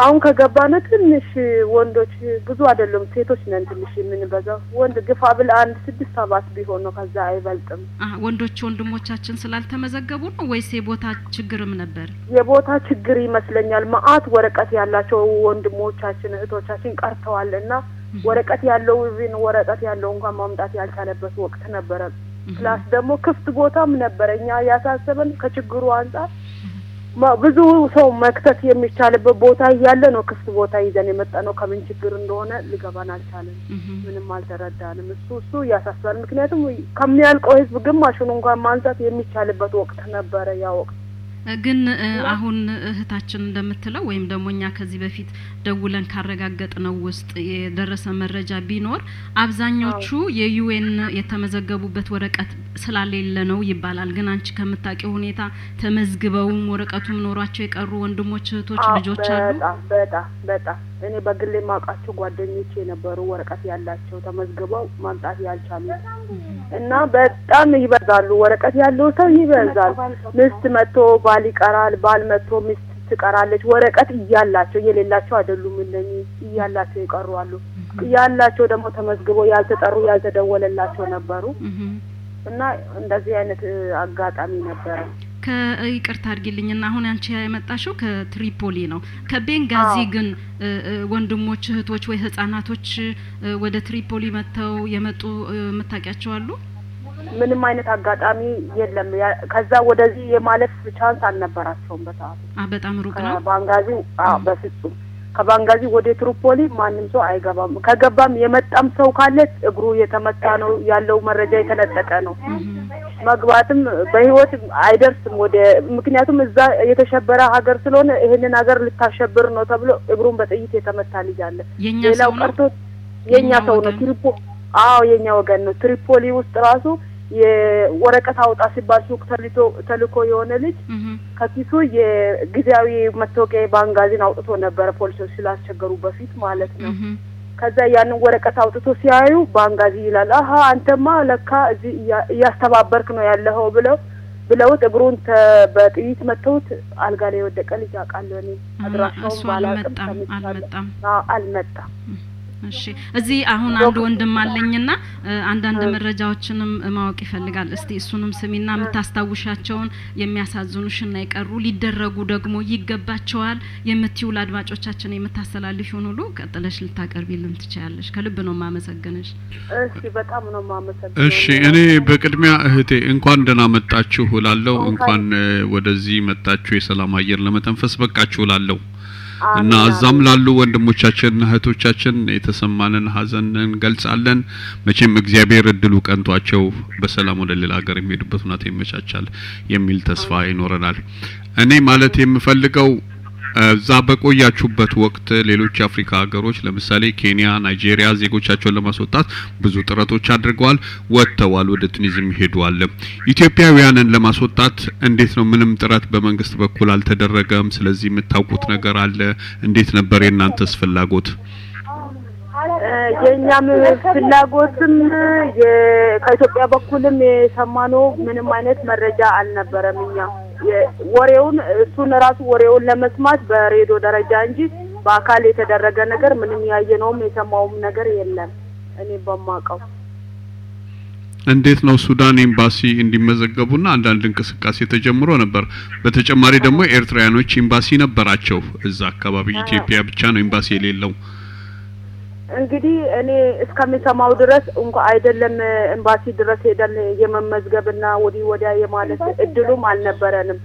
አሁን ከገባነ ትንሽ ወንዶች ብዙ አይደሉም፣ ሴቶች ነን ትንሽ የምንበዛው። ወንድ ግፋ ብል አንድ ስድስት ሰባት ቢሆን ነው፣ ከዛ አይበልጥም። ወንዶች ወንድሞቻችን ስላልተመዘገቡ ነው ወይስ የቦታ ችግርም ነበር? የቦታ ችግር ይመስለኛል። መአት ወረቀት ያላቸው ወንድሞቻችን እህቶቻችን ቀርተዋል እና ወረቀት ያለው even ወረቀት ያለው እንኳን ማምጣት ያልቻለበት ወቅት ነበረ። plus ደግሞ ክፍት ቦታም ነበረ። እኛ ያሳሰበን ከችግሩ አንጻር ብዙ ሰው መክተት የሚቻልበት ቦታ እያለ ነው ክፍት ቦታ ይዘን የመጣ ነው። ከምን ችግር እንደሆነ ሊገባን አልቻለም። ምንም አልተረዳንም። እሱ እሱ ያሳስባል። ምክንያቱም ከሚያልቀው ህዝብ ግማሹን እንኳን ማንሳት የሚቻልበት ወቅት ነበረ ያ ወቅት። ግን አሁን እህታችን እንደምትለው ወይም ደግሞ እኛ ከዚህ በፊት ደውለን ካረጋገጥ ነው ውስጥ የደረሰ መረጃ ቢኖር አብዛኞቹ የዩኤን የተመዘገቡበት ወረቀት ስላሌለ ነው ይባላል። ግን አንቺ ከምታውቂው ሁኔታ ተመዝግበውም ወረቀቱም ኖሯቸው የቀሩ ወንድሞች እህቶች ልጆች አሉ? በጣም በጣም በጣም እኔ በግሌ የማውቃቸው ጓደኞቼ የነበሩ ወረቀት ያላቸው ተመዝግበው ማምጣት ያልቻሉ እና በጣም ይበዛሉ። ወረቀት ያለው ሰው ይበዛል። ሚስት መጥቶ ባል ይቀራል፣ ባል መጥቶ ሚስት ትቀራለች። ወረቀት እያላቸው የሌላቸው አይደሉም። እነኚህ እያላቸው ይቀሩ አሉ። ያላቸው ደግሞ ተመዝግበው ያልተጠሩ ያልተደወለላቸው ነበሩ እና እንደዚህ አይነት አጋጣሚ ነበረ። ከይቅርታ አድርጊልኝና አሁን አንቺ የመጣሽው ከትሪፖሊ ነው። ከቤንጋዚ ግን ወንድሞች እህቶች ወይ ህጻናቶች ወደ ትሪፖሊ መጥተው የመጡ የምታውቂያቸው አሉ? ምንም አይነት አጋጣሚ የለም። ከዛ ወደዚህ የማለፍ chance አልነበራቸውም በሰዓቱ። አ በጣም ሩቅ ነው። ከባንጋዚ አዎ፣ በፍጹም ከባንጋዚ ወደ ትሪፖሊ ማንም ሰው አይገባም። ከገባም የመጣም ሰው ካለ እግሩ የተመታ ነው ያለው፣ መረጃ የተነጠቀ ነው። መግባትም በህይወት አይደርስም ወደ ምክንያቱም እዛ የተሸበረ ሀገር ስለሆነ ይሄንን ሀገር ልታሸብር ነው ተብሎ እግሩን በጥይት የተመታ ልጅ አለ። ሌላው? ቀርቶ የኛ ሰው ነው።? ትሪፖ አዎ የኛ ወገን ነው። ትሪፖሊ ውስጥ ራሱ የወረቀት አውጣ ሲባል ሱቅ ተልቶ ተልኮ የሆነ ልጅ ከኪሱ የጊዜያዊ መታወቂያ ባንጋዚን አውጥቶ ነበረ ፖሊሶች ስላስቸገሩ በፊት ማለት ነው። ከዛ ያንን ወረቀት አውጥቶ ሲያዩ ባንጋዚ ይላል። አሀ አንተማ ለካ እዚህ እያ- እያስተባበርክ ነው ያለኸው ብለው ብለውት እግሩን በጥይት መተውት አልጋ ላይ የወደቀ ልጅ አውቃለሁ እኔ አድራሻውን ባላውቅም አልመጣም እሺ እዚህ አሁን አንድ ወንድም አለኝና አንዳንድ መረጃዎችንም ማወቅ ይፈልጋል። እስቲ እሱንም ስሚና የምታስታውሻቸውን የሚያሳዝኑሽና የቀሩ ሊደረጉ ደግሞ ይገባቸዋል የምትዩ ለአድማጮቻችን የምታስተላልፊውን ሁሉ ቀጥለሽ ልታቀርቢልን ትችያለሽ። ከልብ ነው ማመሰግንሽ። እሺ በጣም ነው የማመሰግነው። እሺ እኔ በቅድሚያ እህቴ እንኳን ደህና መጣችሁ እላለሁ። እንኳን ወደዚህ መጣችሁ የሰላም አየር ለመተንፈስ በቃችሁ እላለሁ እና እዛም ላሉ ወንድሞቻችን እህቶቻችን የተሰማንን ሀዘን እንገልጻለን። መቼም እግዚአብሔር እድሉ ቀንቷቸው በሰላም ወደ ሌላ ሀገር የሚሄዱበት ሁኔታ ይመቻቻል የሚል ተስፋ ይኖረናል። እኔ ማለት የምፈልገው እዛ በቆያችሁበት ወቅት ሌሎች የአፍሪካ ሀገሮች ለምሳሌ ኬንያ፣ ናይጄሪያ ዜጎቻቸውን ለማስወጣት ብዙ ጥረቶች አድርገዋል፣ ወጥተዋል፣ ወደ ቱኒዝም ሄደዋል። ኢትዮጵያውያንን ለማስወጣት እንዴት ነው? ምንም ጥረት በመንግስት በኩል አልተደረገም። ስለዚህ የምታውቁት ነገር አለ? እንዴት ነበር የእናንተስ ፍላጎት? የእኛም ፍላጎትም ከኢትዮጵያ በኩልም የሰማነው ምንም አይነት መረጃ አልነበረም። እኛ ወሬውን እሱን ራሱ ወሬውን ለመስማት በሬዲዮ ደረጃ እንጂ በአካል የተደረገ ነገር ምንም ያየነውም የሰማውም ነገር የለም እኔ በማውቀው። እንዴት ነው ሱዳን ኤምባሲ እንዲመዘገቡና አንዳንድ እንቅስቃሴ ተጀምሮ ነበር። በተጨማሪ ደግሞ ኤርትራውያኖች ኤምባሲ ነበራቸው እዛ አካባቢ። ኢትዮጵያ ብቻ ነው ኤምባሲ የሌለው። እንግዲህ እኔ እስከሚሰማው ድረስ እንኳ አይደለም ኤምባሲ ድረስ ሄደን የመመዝገብና ወዲህ ወዲያ የማለት እድሉም አልነበረንም።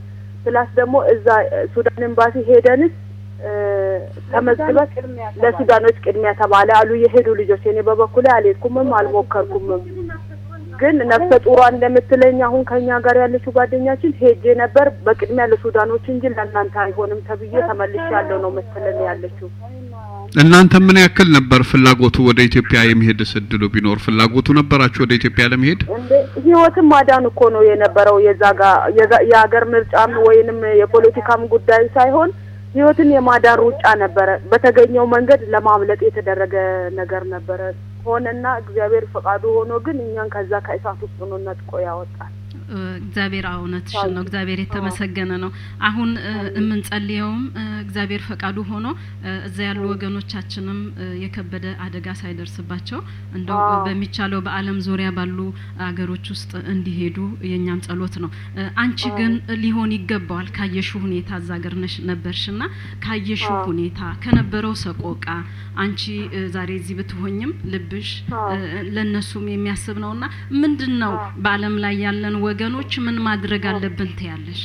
plus ደግሞ እዛ ሱዳን ኤምባሲ ሄደንስ እ፣ ተመዝግበን ለሱዳኖች ቅድሚያ ተባለ አሉ የሄዱ ልጆች። እኔ በበኩሌ አልሄድኩምም አልሞከርኩምም። ግን ነፍሰ ጡሯ እንደምትለኝ አሁን ከኛ ጋር ያለችው ጓደኛችን ሄጄ ነበር በቅድሚያ ለሱዳኖች እንጂ ለእናንተ አይሆንም ተብዬ ተመልሻለሁ ነው መሰለን ያለችው። እናንተ ምን ያክል ነበር ፍላጎቱ ወደ ኢትዮጵያ የመሄድ እድሉ ቢኖር ፍላጎቱ ነበራችሁ ወደ ኢትዮጵያ ለመሄድ? ህይወትን ማዳን እኮ ነው የነበረው። የዛ ጋ የዛ- የሀገር ምርጫም ወይንም የፖለቲካም ጉዳይ ሳይሆን ህይወትን የማዳን ሩጫ ነበረ። በተገኘው መንገድ ለማምለጥ የተደረገ ነገር ነበረ። ሆነና እግዚአብሔር ፈቃዱ ሆኖ ግን እኛን ከዛ ከእሳት ውስጥ ነው ነጥቆ ያወጣል። እግዚአብሔር እውነትሽን ነው። እግዚአብሔር የተመሰገነ ነው። አሁን የምንጸልየውም እግዚአብሔር ፈቃዱ ሆኖ እዛ ያሉ ወገኖቻችንም የከበደ አደጋ ሳይደርስባቸው እንደው በሚቻለው በዓለም ዙሪያ ባሉ አገሮች ውስጥ እንዲሄዱ የእኛም ጸሎት ነው። አንቺ ግን ሊሆን ይገባዋል ካየሹ ሁኔታ እዛ ሀገር ነሽ ነበርሽና ካየሹ ሁኔታ ከነበረው ሰቆቃ አንቺ ዛሬ እዚህ ብትሆኝም ልብሽ ለእነሱም የሚያስብ ነውና ምንድን ነው በዓለም ላይ ያለን ወገኖች ምን ማድረግ አለብን ትያለሽ?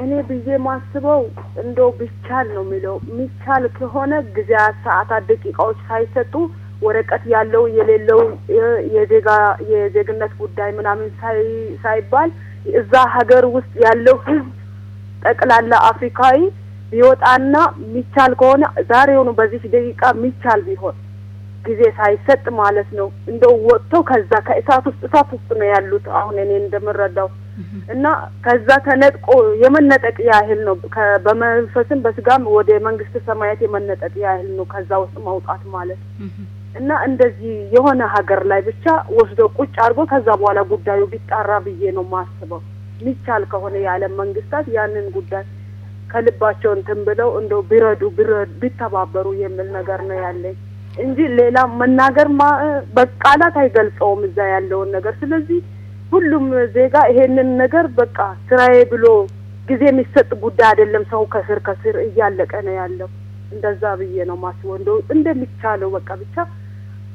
እኔ ብዬ ማስበው እንደው ቢቻል ነው የሚለው የሚቻል ከሆነ ጊዜያት፣ ሰዓታት፣ ደቂቃዎች ሳይሰጡ ወረቀት ያለው የሌለው የዜጋ የዜግነት ጉዳይ ምናምን ሳይ ሳይባል እዛ ሀገር ውስጥ ያለው ህዝብ ጠቅላላ አፍሪካዊ ቢወጣና የሚቻል ከሆነ ዛሬውኑ በዚህ ደቂቃ የሚቻል ቢሆን ጊዜ ሳይሰጥ ማለት ነው። እንደው ወጥተው ከዛ ከእሳት ውስጥ እሳት ውስጥ ነው ያሉት አሁን እኔ እንደምረዳው እና ከዛ ተነጥቆ የመነጠቅ ያህል ነው። በመንፈስም በስጋም ወደ መንግስተ ሰማያት የመነጠቅ ያህል ነው ከዛ ውስጥ መውጣት ማለት እና እንደዚህ የሆነ ሀገር ላይ ብቻ ወስዶ ቁጭ አድርጎ ከዛ በኋላ ጉዳዩ ቢጣራ ብዬ ነው ማስበው። የሚቻል ከሆነ የዓለም መንግስታት ያንን ጉዳይ ከልባቸው እንትን ብለው እንደው ቢረዱ ቢረ- ቢተባበሩ የሚል ነገር ነው ያለኝ እንጂ ሌላ መናገር ማ በቃላት አይገልጸውም እዛ ያለውን ነገር። ስለዚህ ሁሉም ዜጋ ይሄንን ነገር በቃ ስራዬ ብሎ ጊዜ የሚሰጥ ጉዳይ አይደለም። ሰው ከስር ከስር እያለቀ ነው ያለው። እንደዛ ብዬ ነው ማስበው። እንደው እንደሚቻለው በቃ ብቻ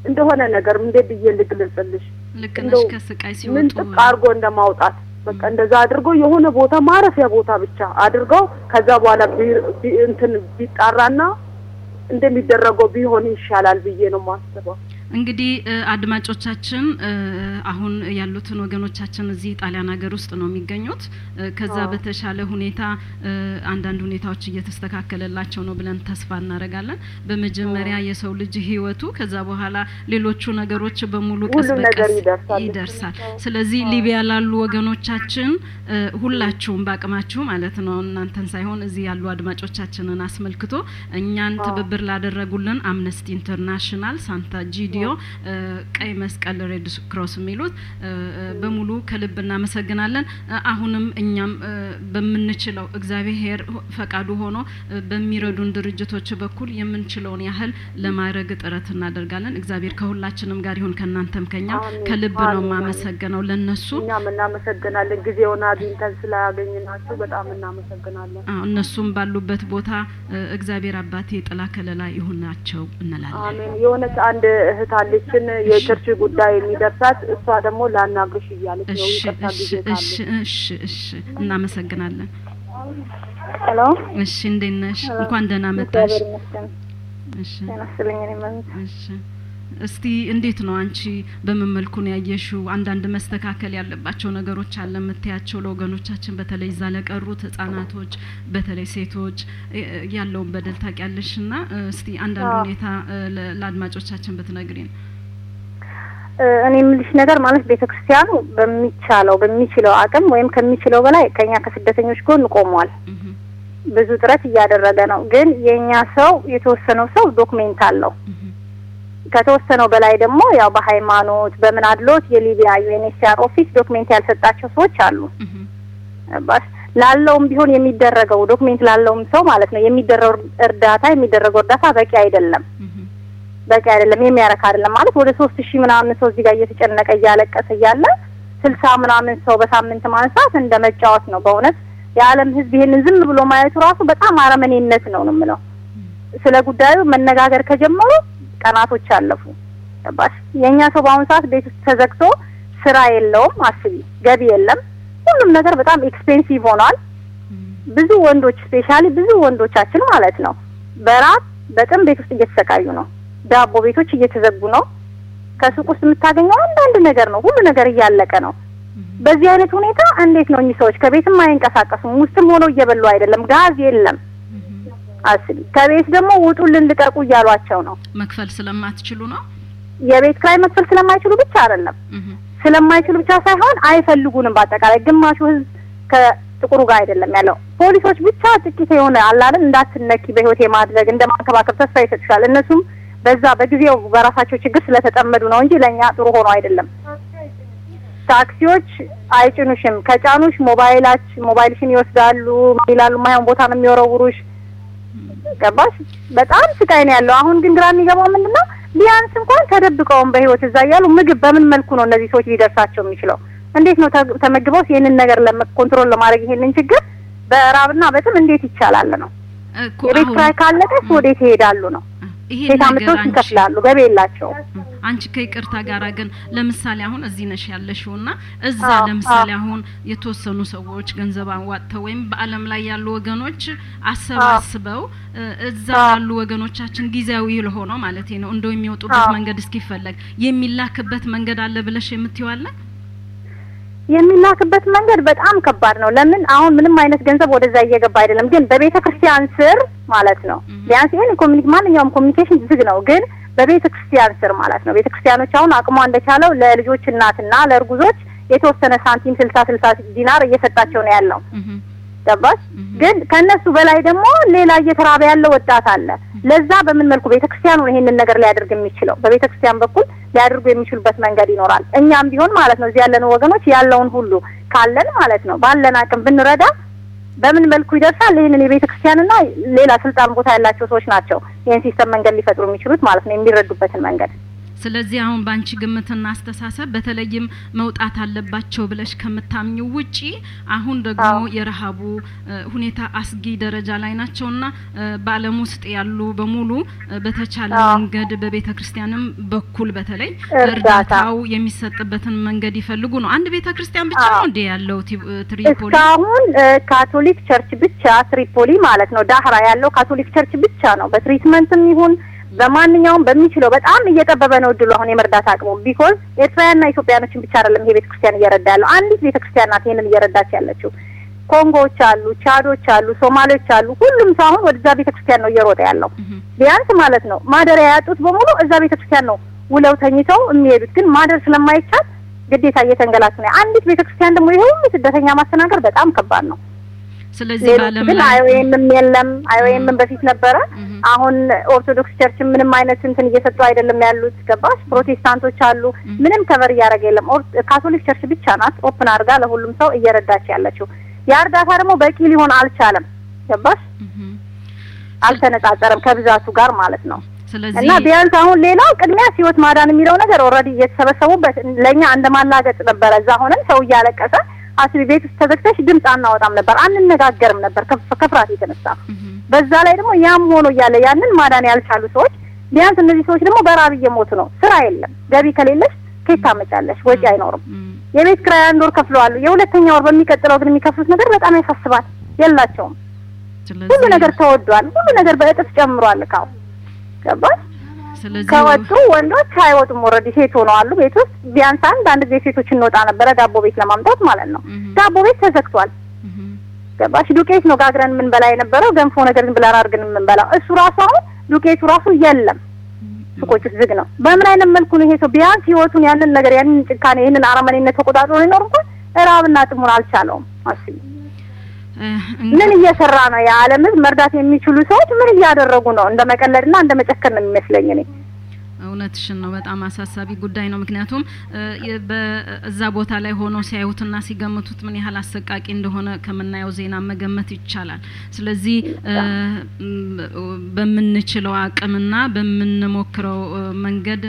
እንደሆነ ነገር እንዴት ብዬ ልግለጽልሽ? ልክ ነሽ። ከስቃይ ምን ሲወጡ ጥቅ አድርጎ እንደማውጣት በቃ እንደዛ አድርጎ የሆነ ቦታ ማረፊያ ቦታ ብቻ አድርገው ከዛ በኋላ እንትን ቢጣራና እንደሚደረገው ቢሆን ይሻላል ብዬ ነው ማስበው። እንግዲህ አድማጮቻችን አሁን ያሉትን ወገኖቻችን እዚህ ጣሊያን ሀገር ውስጥ ነው የሚገኙት። ከዛ በተሻለ ሁኔታ አንዳንድ ሁኔታዎች እየተስተካከለላቸው ነው ብለን ተስፋ እናደርጋለን። በመጀመሪያ የሰው ልጅ ህይወቱ፣ ከዛ በኋላ ሌሎቹ ነገሮች በሙሉ ቀስ በቀስ ይደርሳል። ስለዚህ ሊቢያ ላሉ ወገኖቻችን ሁላችሁም በአቅማችሁ ማለት ነው እናንተን ሳይሆን እዚህ ያሉ አድማጮቻችንን አስመልክቶ እኛን ትብብር ላደረጉልን አምነስቲ ኢንተርናሽናል፣ ሳንታ ጂዲዮ፣ እ፣ ቀይ መስቀል፣ ሬድ ክሮስ የሚሉት በሙሉ ከልብ እናመሰግናለን። አሁንም እኛም በምንችለው እግዚአብሔር ፈቃዱ ሆኖ በሚረዱን ድርጅቶች በኩል የምንችለውን ያህል ለማድረግ ጥረት እናደርጋለን። እግዚአብሔር ከሁላችንም ጋር ይሁን፣ ከእናንተም ከኛም ከልብ ነው የማመሰግነው ለነሱ እኛም እናመሰግናለን። ጊዜውን አግኝተን ስላገኘናችሁ በጣም እናመሰግናለን። እነሱም ባሉበት ቦታ እግዚአብሔር አባቴ ጥላ ከለላ ይሁናቸው እንላለን። አሜን። የሆነች አንድ እህት አለችን የ church ጉዳይ የሚደርሳት እሷ ደግሞ ላናግርሽ እያለች ነው። እሺ ይቅርታ እሺ ጊዜ እሺ እሺ እሺ እናመሰግናለን። hello እሺ እንዴት ነሽ? እንኳን ደህና መጣሽ። እሺ እሺ እስቲ እንዴት ነው አንቺ በምን መልኩ ነው ያየሽው? አንዳንድ መስተካከል ያለባቸው ነገሮች አለ የምታያቸው ለወገኖቻችን በተለይ እዛ ለቀሩት ህጻናቶች በተለይ ሴቶች ያለውን በደል ታውቂያለሽ እና እስቲ አንዳንድ ሁኔታ ለአድማጮቻችን ብትነግሪን። እኔ የምልሽ ነገር ማለት ቤተ ክርስቲያኑ በሚቻለው በሚችለው አቅም ወይም ከሚችለው በላይ ከኛ ከስደተኞች ጎን ቆሟል። ብዙ ጥረት እያደረገ ነው። ግን የእኛ ሰው የተወሰነው ሰው document አለው። ከተወሰነው በላይ ደግሞ ያው በሃይማኖት በምን አድሎ የሊቢያ ዩኤንኤችሲአር office document ያልሰጣቸው ሰዎች አሉ። ላለውም ቢሆን የሚደረገው ዶክሜንት ላለውም ሰው ማለት ነው የሚደረገው እርዳታ የሚደረገው እርዳታ በቂ አይደለም በቂ አይደለም፣ የሚያረካ አይደለም ማለት ወደ ሶስት ሺህ ምናምን ሰው እዚህ ጋር እየተጨነቀ እያለቀሰ እያለ ስልሳ ምናምን ሰው በሳምንት ማንሳት እንደ መጫወት ነው። በእውነት የዓለም ሕዝብ ይሄንን ዝም ብሎ ማየቱ ራሱ በጣም አረመኔነት ነው ነው የምለው። ስለ ጉዳዩ መነጋገር ከጀመሩ ቀናቶች አለፉ። ገባሽ? የእኛ ሰው በአሁኑ ሰዓት ቤት ውስጥ ተዘግቶ ስራ የለውም፣ አስቢ፣ ገቢ የለም። ሁሉም ነገር በጣም expensive ሆኗል። ብዙ ወንዶች specially ብዙ ወንዶቻችን ማለት ነው በራብ በጥም ቤት ውስጥ እየተሰቃዩ ነው። ዳቦ ቤቶች እየተዘጉ ነው። ከሱቅ ውስጥ የምታገኘው አንዳንድ ነገር ነው። ሁሉ ነገር እያለቀ ነው። በዚህ አይነት ሁኔታ እንዴት ነው እኚህ ሰዎች ከቤትም አይንቀሳቀሱም፣ ውስጥም ሆነው እየበሉ አይደለም፣ ጋዝ የለም። አስቢ። ከቤት ደግሞ ውጡልን ልቀቁ እያሏቸው ነው። መክፈል ስለማትችሉ ነው። የቤት ኪራይ መክፈል ስለማይችሉ ብቻ አይደለም ስለማይችሉ ብቻ ሳይሆን አይፈልጉንም። በአጠቃላይ ግማሹ ህዝብ ከጥቁሩ ጋር አይደለም ያለው፣ ፖሊሶች ብቻ ጥቂት የሆነ አላለን እንዳትነኪ በህይወት የማድረግ እንደ ማንከባከብ ተስፋ ይሰጥሻል። እነሱም በዛ በጊዜው በራሳቸው ችግር ስለተጠመዱ ነው እንጂ ለእኛ ጥሩ ሆኖ አይደለም። ታክሲዎች አይጭኑሽም። ከጫኑሽ ሞባይላች ሞባይልሽን ይወስዳሉ። ይላሉ? ማይሆን ቦታ ነው የሚወረውሩሽ። ገባሽ? በጣም ስቃይ ነው ያለው። አሁን ግን ግራ የሚገባው ምንድን ነው? ቢያንስ እንኳን ተደብቀውም በህይወት እዛ እያሉ ምግብ በምን መልኩ ነው እነዚህ ሰዎች ሊደርሳቸው የሚችለው? እንዴት ነው ተመግበውስ ይህንን ነገር control ለማድረግ ይሄንን ችግር በራብና በጥም እንዴት ይቻላል ነው? የቤት ኪራይ ካለቀስ ወዴት ይሄዳሉ ነው? አንቺ ይከፍላሉ። ገቢ የላቸውም። አንቺ ከይቅርታ ጋር ግን ለምሳሌ አሁን እዚህ ነሽ ያለሽው እና እዛ ለምሳሌ አሁን የተወሰኑ ሰዎች ገንዘብ አዋጥተው ወይም በዓለም ላይ ያሉ ወገኖች አሰባስበው እዛ ያሉ ወገኖቻችን ጊዜያዊ ለሆነው ማለት ነው እንደው የሚወጡበት መንገድ እስኪፈለግ የሚላክበት መንገድ አለ ብለሽ የምትይው አለ? የሚላክበት መንገድ በጣም ከባድ ነው። ለምን አሁን ምንም አይነት ገንዘብ ወደዛ እየገባ አይደለም። ግን በቤተ ክርስቲያን ስር ማለት ነው ቢያንስ ይሄን communic- ማንኛውም communication ዝግ ነው። ግን በቤተ ክርስቲያን ስር ማለት ነው ቤተ ክርስቲያኖች አሁን አቅሟ እንደቻለው ለልጆች እናትና ለእርጉዞች የተወሰነ ሳንቲም ስልሳ ስልሳ ዲናር እየሰጣቸው ነው ያለው። ገባሽ? ግን ከነሱ በላይ ደግሞ ሌላ እየተራበ ያለው ወጣት አለ። ለዛ በምን መልኩ ቤተክርስቲያኑ ይሄንን ነገር ሊያደርግ የሚችለው? በቤተክርስቲያን በኩል ሊያደርጉ የሚችሉበት መንገድ ይኖራል። እኛም ቢሆን ማለት ነው እዚህ ያለን ወገኖች ያለውን ሁሉ ካለን ማለት ነው ባለን አቅም ብንረዳ በምን መልኩ ይደርሳል? ይህንን የቤተክርስቲያንና ሌላ ስልጣን ቦታ ያላቸው ሰዎች ናቸው ይህን system መንገድ ሊፈጥሩ የሚችሉት ማለት ነው የሚረዱበትን መንገድ ስለዚህ አሁን በአንቺ ግምትና አስተሳሰብ በተለይም መውጣት አለባቸው ብለሽ ከምታምኚው ውጪ አሁን ደግሞ የረሃቡ ሁኔታ አስጊ ደረጃ ላይ ናቸውና በዓለም ውስጥ ያሉ በሙሉ በተቻለ መንገድ በቤተ ክርስቲያንም በኩል በተለይ እርዳታ። እርዳታው የሚሰጥበትን መንገድ ይፈልጉ ነው። አንድ ቤተ ክርስቲያን ብቻ ነው እንዴ ያለው ትሪፖሊ? እስካሁን ካቶሊክ church ብቻ ትሪፖሊ ማለት ነው ዳህራ ያለው ካቶሊክ church ብቻ ነው በ treatment ም ይሁን በማንኛውም በሚችለው በጣም እየጠበበ ነው እድሉ አሁን የመርዳት አቅሙ because ኤርትራውያንና ኢትዮጵያኖችን ብቻ አይደለም ይሄ ቤተክርስቲያን እየረዳ ያለው። አንዲት ቤተክርስቲያን ናት ይሄንን እየረዳች ያለችው። ኮንጎዎች አሉ ቻዶች አሉ ሶማሌዎች አሉ ሁሉም ሰው አሁን ወደዛ ቤተክርስቲያን ነው እየሮጠ ያለው። ቢያንስ ማለት ነው ማደሪያ ያጡት በሙሉ እዛ ቤተክርስቲያን ነው ውለው ተኝተው የሚሄዱት። ግን ማደር ስለማይቻል ግዴታ እየተንገላቱ ነው። አንዲት ቤተክርስቲያን ደግሞ ይሄ ሁሉ ስደተኛ ማስተናገር በጣም ከባድ ነው ስለዚህ በዓለም ግን ላይ አይኦኤምም የለም። አይኦኤምም በፊት ነበረ። አሁን ኦርቶዶክስ church ምንም አይነት እንትን እየሰጡ አይደለም ያሉት። ገባሽ? ፕሮቴስታንቶች አሉ። ምንም ከበር እያደረገ የለም። ካቶሊክ church ብቻ ናት open አድርጋ ለሁሉም ሰው እየረዳች ያለችው። ያ እርዳታ ደግሞ በቂ ሊሆን አልቻለም። ገባሽ? አልተነጻጸረም ከብዛቱ ጋር ማለት ነው። እና ቢያንስ አሁን ሌላው ቅድሚያ ህይወት ማዳን የሚለው ነገር already እየተሰበሰቡበት ለእኛ እንደ ማላገጥ ነበረ። እዛ ሆነን ሰው እያለቀሰ አስቢ፣ ቤት ውስጥ ተዘግተሽ ድምፅ አናወጣም ነበር፣ አንነጋገርም ነበር ከፍ- ከፍርሃት የተነሳ። በዛ ላይ ደግሞ ያም ሆኖ እያለ ያንን ማዳን ያልቻሉ ሰዎች ቢያንስ እነዚህ ሰዎች ደግሞ በራብ እየሞቱ ነው። ስራ የለም፣ ገቢ ከሌለሽ ከየት ታመጫለሽ? ወጪ አይኖርም። የቤት ኪራይ አንድ ወር ከፍለዋል። የሁለተኛ ወር በሚቀጥለው ግን የሚከፍሉት ነገር በጣም ያሳስባል። የላቸውም። ሁሉ ነገር ተወዷል። ሁሉ ነገር በእጥፍ ጨምሯል እቃው ገባሽ? ከወጡ ወንዶች አይወጡም። ወረዲ ሴት ሆነዋሉ ቤት ውስጥ ቢያንስ አንድ አንድ ጊዜ ሴቶች እንወጣ ነበረ ዳቦ ቤት ለማምጣት ማለት ነው። ዳቦ ቤት ተዘግቷል። ገባሽ? ዱቄት ነው ጋግረን የምንበላ የነበረው ገንፎ ነገር ግን ብለን አድርገን የምንበላው እሱ ራሱ አሁን ዱቄቱ ራሱ የለም። ሱቆች ውስጥ ዝግ ነው። በምን አይነት መልኩ ነው ይሄ ሰው ቢያንስ ህይወቱን ያንን ነገር ያንን ጭካኔ ይህንን አረመኔነት ተቆጣጥሮ ሊኖር እንኳን ራብና ጥሙን አልቻለውም። አስቢ ምን እየሰራ ነው? የዓለም ህዝብ መርዳት የሚችሉ ሰዎች ምን እያደረጉ ነው? እንደ መቀለድና እንደ መጨከን ነው የሚመስለኝ እኔ። እውነትሽን ነው። በጣም አሳሳቢ ጉዳይ ነው። ምክንያቱም እ፣ የ- በዛ ቦታ ላይ ሆኖ ሲያዩትና ሲገምቱት ምን ያህል አሰቃቂ እንደሆነ ከምናየው ዜና መገመት ይቻላል። ስለዚህ በምንችለው አቅምና በምንሞክረው መንገድ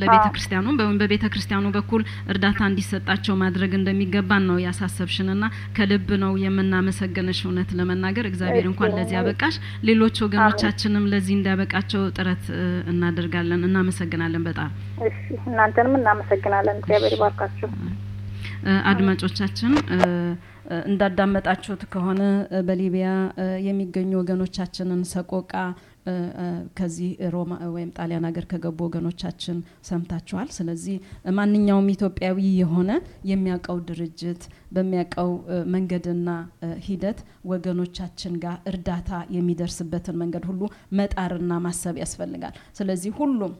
ለቤተ ክርስቲያኑ በቤተ ክርስቲያኑ በኩል እርዳታ እንዲሰጣቸው ማድረግ እንደሚገባን ነው ያሳሰብሽንና ከልብ ነው የምናመሰግንሽ። እውነት ለመናገር እግዚአብሔር እንኳን ለዚህ ያበቃሽ። ሌሎች ወገኖቻችንም ለዚህ እንዲያበቃቸው ጥረት እናደርጋለን። እናመሰግናለን በጣም እሺ፣ እናንተንም እናመሰግናለን። እግዚአብሔር ይባርካችሁ። አድማጮቻችን እንዳዳመጣችሁት ከሆነ በሊቢያ የሚገኙ ወገኖቻችንን ሰቆቃ ከዚህ ሮማ ወይም ጣሊያን ሀገር ከገቡ ወገኖቻችን ሰምታችኋል። ስለዚህ ማንኛውም ኢትዮጵያዊ የሆነ የሚያውቀው ድርጅት በሚያውቀው መንገድና ሂደት ወገኖቻችን ጋር እርዳታ የሚደርስበትን መንገድ ሁሉ መጣርና ማሰብ ያስፈልጋል። ስለዚህ ሁሉም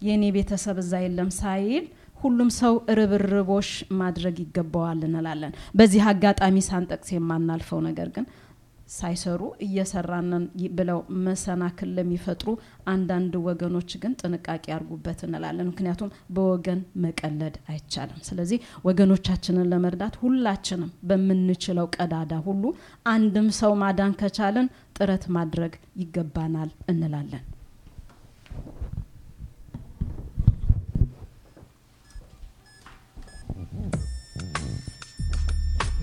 የእኔ ቤተሰብ እዛ የለም ሳይል ሁሉም ሰው ርብርቦሽ ማድረግ ይገባዋል እንላለን። በዚህ አጋጣሚ ሳንጠቅስ የማናልፈው ነገር ግን ሳይሰሩ እየሰራንን ብለው መሰናክል ለሚፈጥሩ አንዳንድ ወገኖች ግን ጥንቃቄ ያርጉበት እንላለን። ምክንያቱም በወገን መቀለድ አይቻልም። ስለዚህ ወገኖቻችንን ለመርዳት ሁላችንም በምንችለው ቀዳዳ ሁሉ አንድም ሰው ማዳን ከቻልን ጥረት ማድረግ ይገባናል እንላለን።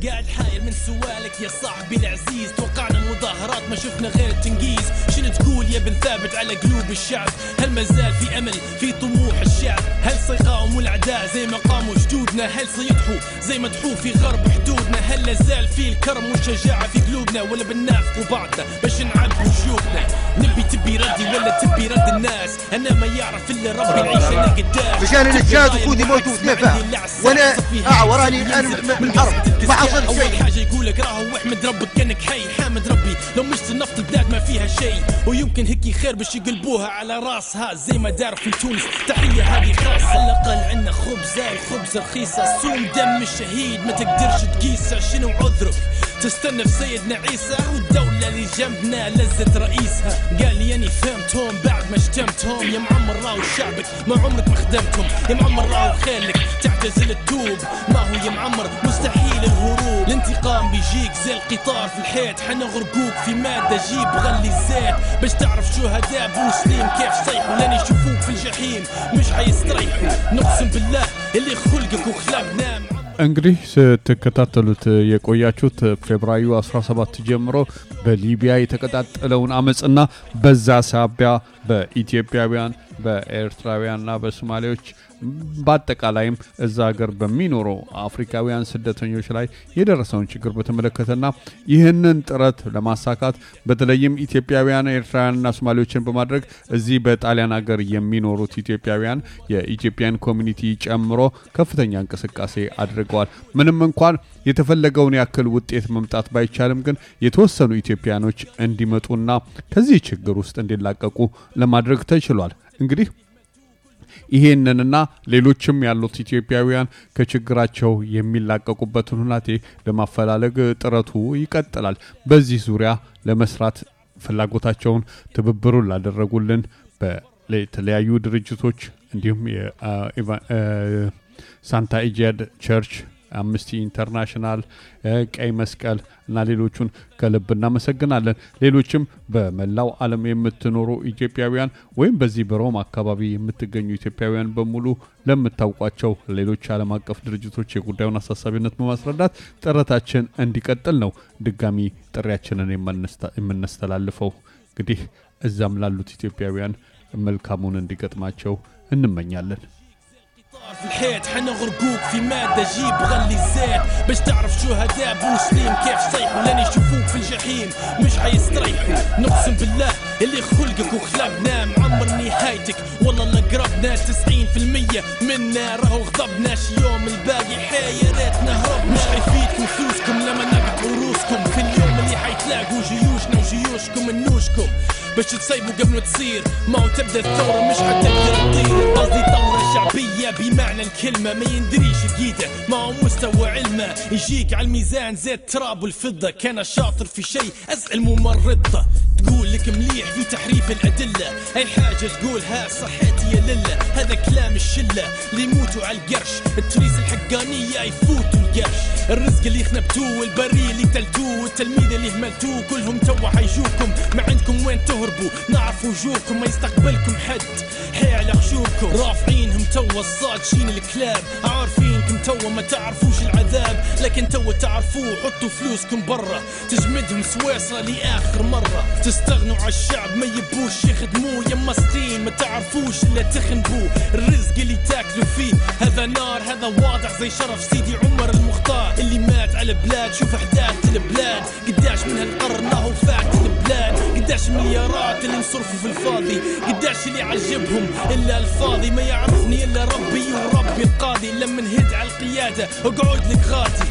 قاعد حاير من سوالك يا صاحبي العزيز. توقعنا مظاهرات ما شفنا غير التنقيز. شنو تقول يا بن ثابت على قلوب الشعب؟ هل ما زال في أمل في طموح الشعب؟ هل سيقاوموا الاعداء زي ما قاموا جدودنا؟ هل سيضحوا زي ما ضحوا في غرب حدودنا؟ هل لا زال في الكرم والشجاعة في قلوبنا؟ ولا بننافقوا بعضنا باش نعبوا شيوخنا نبي تبي ردي ولا تبي رد الناس؟ أنا ما يعرف إلا ربي العيش أنا قدام. مشان الانشاد وكودي موت وثلاثة وأنا آه وراني الان من الحرب. ما أول حاجة يقول لك راهو واحمد ربك كأنك حي. حامد ربي لو مشت نفط البلاد ما فيها شيء. ويمكن هيك خير باش يقلبوها على راسها زي ما دار في تونس. تحية هذه خاصة. على الأقل عندنا خبزه الخبز رخيصة. صوم دم الشهيد ما تقدرش تقيسها شنو عذرك تستنى في سيدنا عيسى والدولة اللي جنبنا لزت رئيسها. قال لي أني فهمتهم بعد ما شتمتهم يا معمر راهو شعبك ما عمرك ما خدمتهم. يا معمر راهو خيلك تعتزل التوب ما هو يا معمر مستحيل الهروب. الانتقام بيجيك زي القطار في الحيط. حنغرقوك في مادة جيب غلي الزيت. باش تعرف شهداء بوسليم كيف صيحوا؟ لين يشوفوك في الجحيم. مش حيستريحوا نقسم بالله اللي خلقك وخلقنا. እንግዲህ ስትከታተሉት የቆያችሁት ፌብራሪ 17 ጀምሮ በሊቢያ የተቀጣጠለውን አመፅና በዛ ሳቢያ በኢትዮጵያውያን በኤርትራውያንና በሶማሌዎች በአጠቃላይም እዛ ሀገር በሚኖሩ አፍሪካውያን ስደተኞች ላይ የደረሰውን ችግር በተመለከተና ይህንን ጥረት ለማሳካት በተለይም ኢትዮጵያውያን ኤርትራውያንና ሶማሌዎችን በማድረግ እዚህ በጣሊያን ሀገር የሚኖሩት ኢትዮጵያውያን የኢትዮጵያን community ጨምሮ ከፍተኛ እንቅስቃሴ አድርገዋል። ምንም እንኳን የተፈለገውን ያክል ውጤት መምጣት ባይቻልም ግን የተወሰኑ ኢትዮጵያኖች እንዲመጡና ከዚህ ችግር ውስጥ እንዲላቀቁ ለማድረግ ተችሏል። እንግዲህ ይሄንንና ሌሎችም ያሉት ኢትዮጵያውያን ከችግራቸው የሚላቀቁበትን ሁናቴ ለማፈላለግ ጥረቱ ይቀጥላል። በዚህ ዙሪያ ለመስራት ፍላጎታቸውን ትብብሩን ላደረጉልን በተለያዩ ድርጅቶች እንዲሁም ሳንታ ኢጂያድ church አምነስቲ ኢንተርናሽናል፣ ቀይ መስቀል እና ሌሎቹን ከልብ እናመሰግናለን። ሌሎችም በመላው ዓለም የምትኖሩ ኢትዮጵያውያን ወይም በዚህ በሮም አካባቢ የምትገኙ ኢትዮጵያውያን በሙሉ ለምታውቋቸው ሌሎች ዓለም አቀፍ ድርጅቶች የጉዳዩን አሳሳቢነት በማስረዳት ጥረታችን እንዲቀጥል ነው ድጋሚ ጥሪያችንን የምናስተላልፈው። እንግዲህ እዛም ላሉት ኢትዮጵያውያን መልካሙን እንዲገጥማቸው እንመኛለን። الحيط حنغرقوك في مادة جيب غلي الزيت باش تعرف شهداء بوسليم كيف صيحوا لين يشوفوك في الجحيم. مش حيستريحوا. نقسم بالله اللي خلقك وخلقنا معمر نهايتك والله لا قربنا 90% منا راهو غضبنا شي يوم الباقي حي يا ريتنا هربنا. مش حيفيدكم فلوسكم لما اللي حيتلاقوا جيوشنا وجيوشكم منوشكم. باش تصيبوا قبل ما تصير. ما هو تبدأ الثورة مش حتقدر تطير. قصدي ثورة شعبية بمعنى الكلمة ما يندريش بقيده ما هو مستوى علمه يجيك على الميزان زي التراب والفضة. كان شاطر في شيء أسأل ممرضة. تقول لك مليح في تحريف الأدلة. أي حاجة تقولها صحيتي يا للة. هذا كلام الشلة. اللي يموتوا على القرش. التريس الحقانية يفوتوا القرش. الرزق اللي خنبتوه والبرية اللي تلتوه. والتلميذ اللي هملتوه كلهم توا حيجوكم. ما عندكم وين تهربوا. نعرف وجوهكم ما يستقبلكم حد. حي على خشوبكم. رافعينهم توا الصادشين الكلاب. عارفينكم توا ما تعرفوش العذاب. لكن توا تعرفوه حطوا فلوسكم برا. تجمدهم سويسرا لآخر مرة. تستغنوا على الشعب ما يبوش يخدموه. يا مسطين ما تعرفوش إلا تخنبوه. الرزق اللي تاكلوا فيه. هذا نار هذا واضح زي شرف سيدي عمر المختار. اللي مات على البلاد شوف أحداث البلاد. قداش من هالقرن راهو فات البلاد. قداش مليارات اللي انصرفوا في الفاضي. قداش اللي عجبهم إلا الفاضي. ما يعرفني إلا ربي وربي القاضي. لما نهد على القيادة أقعد لك غاطي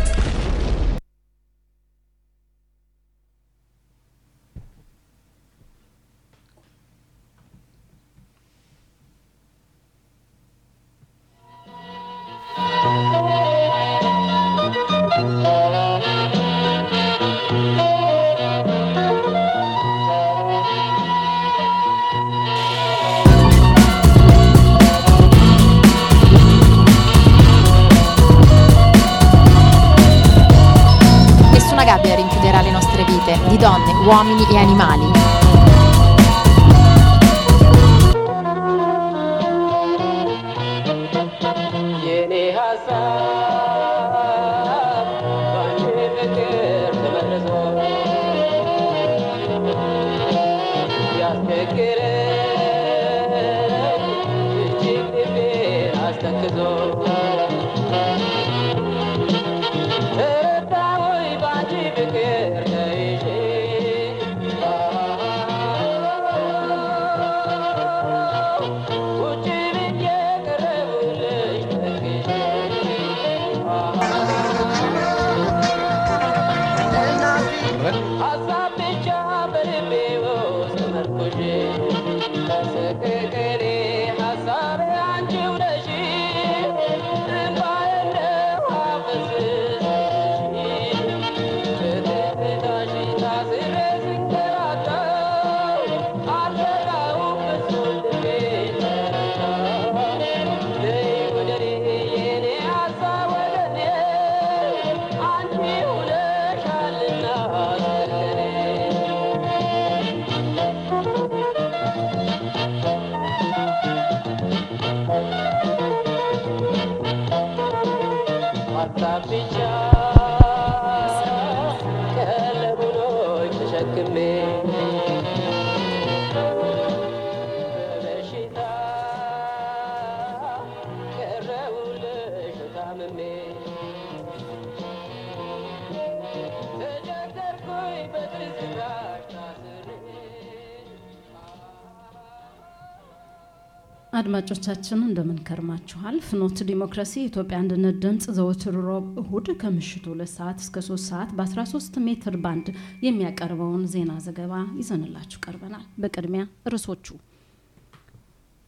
አድማጮቻችን እንደምን ከርማችኋል? ፍኖት ዲሞክራሲ የኢትዮጵያ አንድነት ድምፅ ዘወትር ሮብ እሁድ ከምሽቱ ሁለት ሰዓት እስከ ሶስት ሰዓት በ13 ሜትር ባንድ የሚያቀርበውን ዜና ዘገባ ይዘንላችሁ ቀርበናል። በቅድሚያ ርዕሶቹ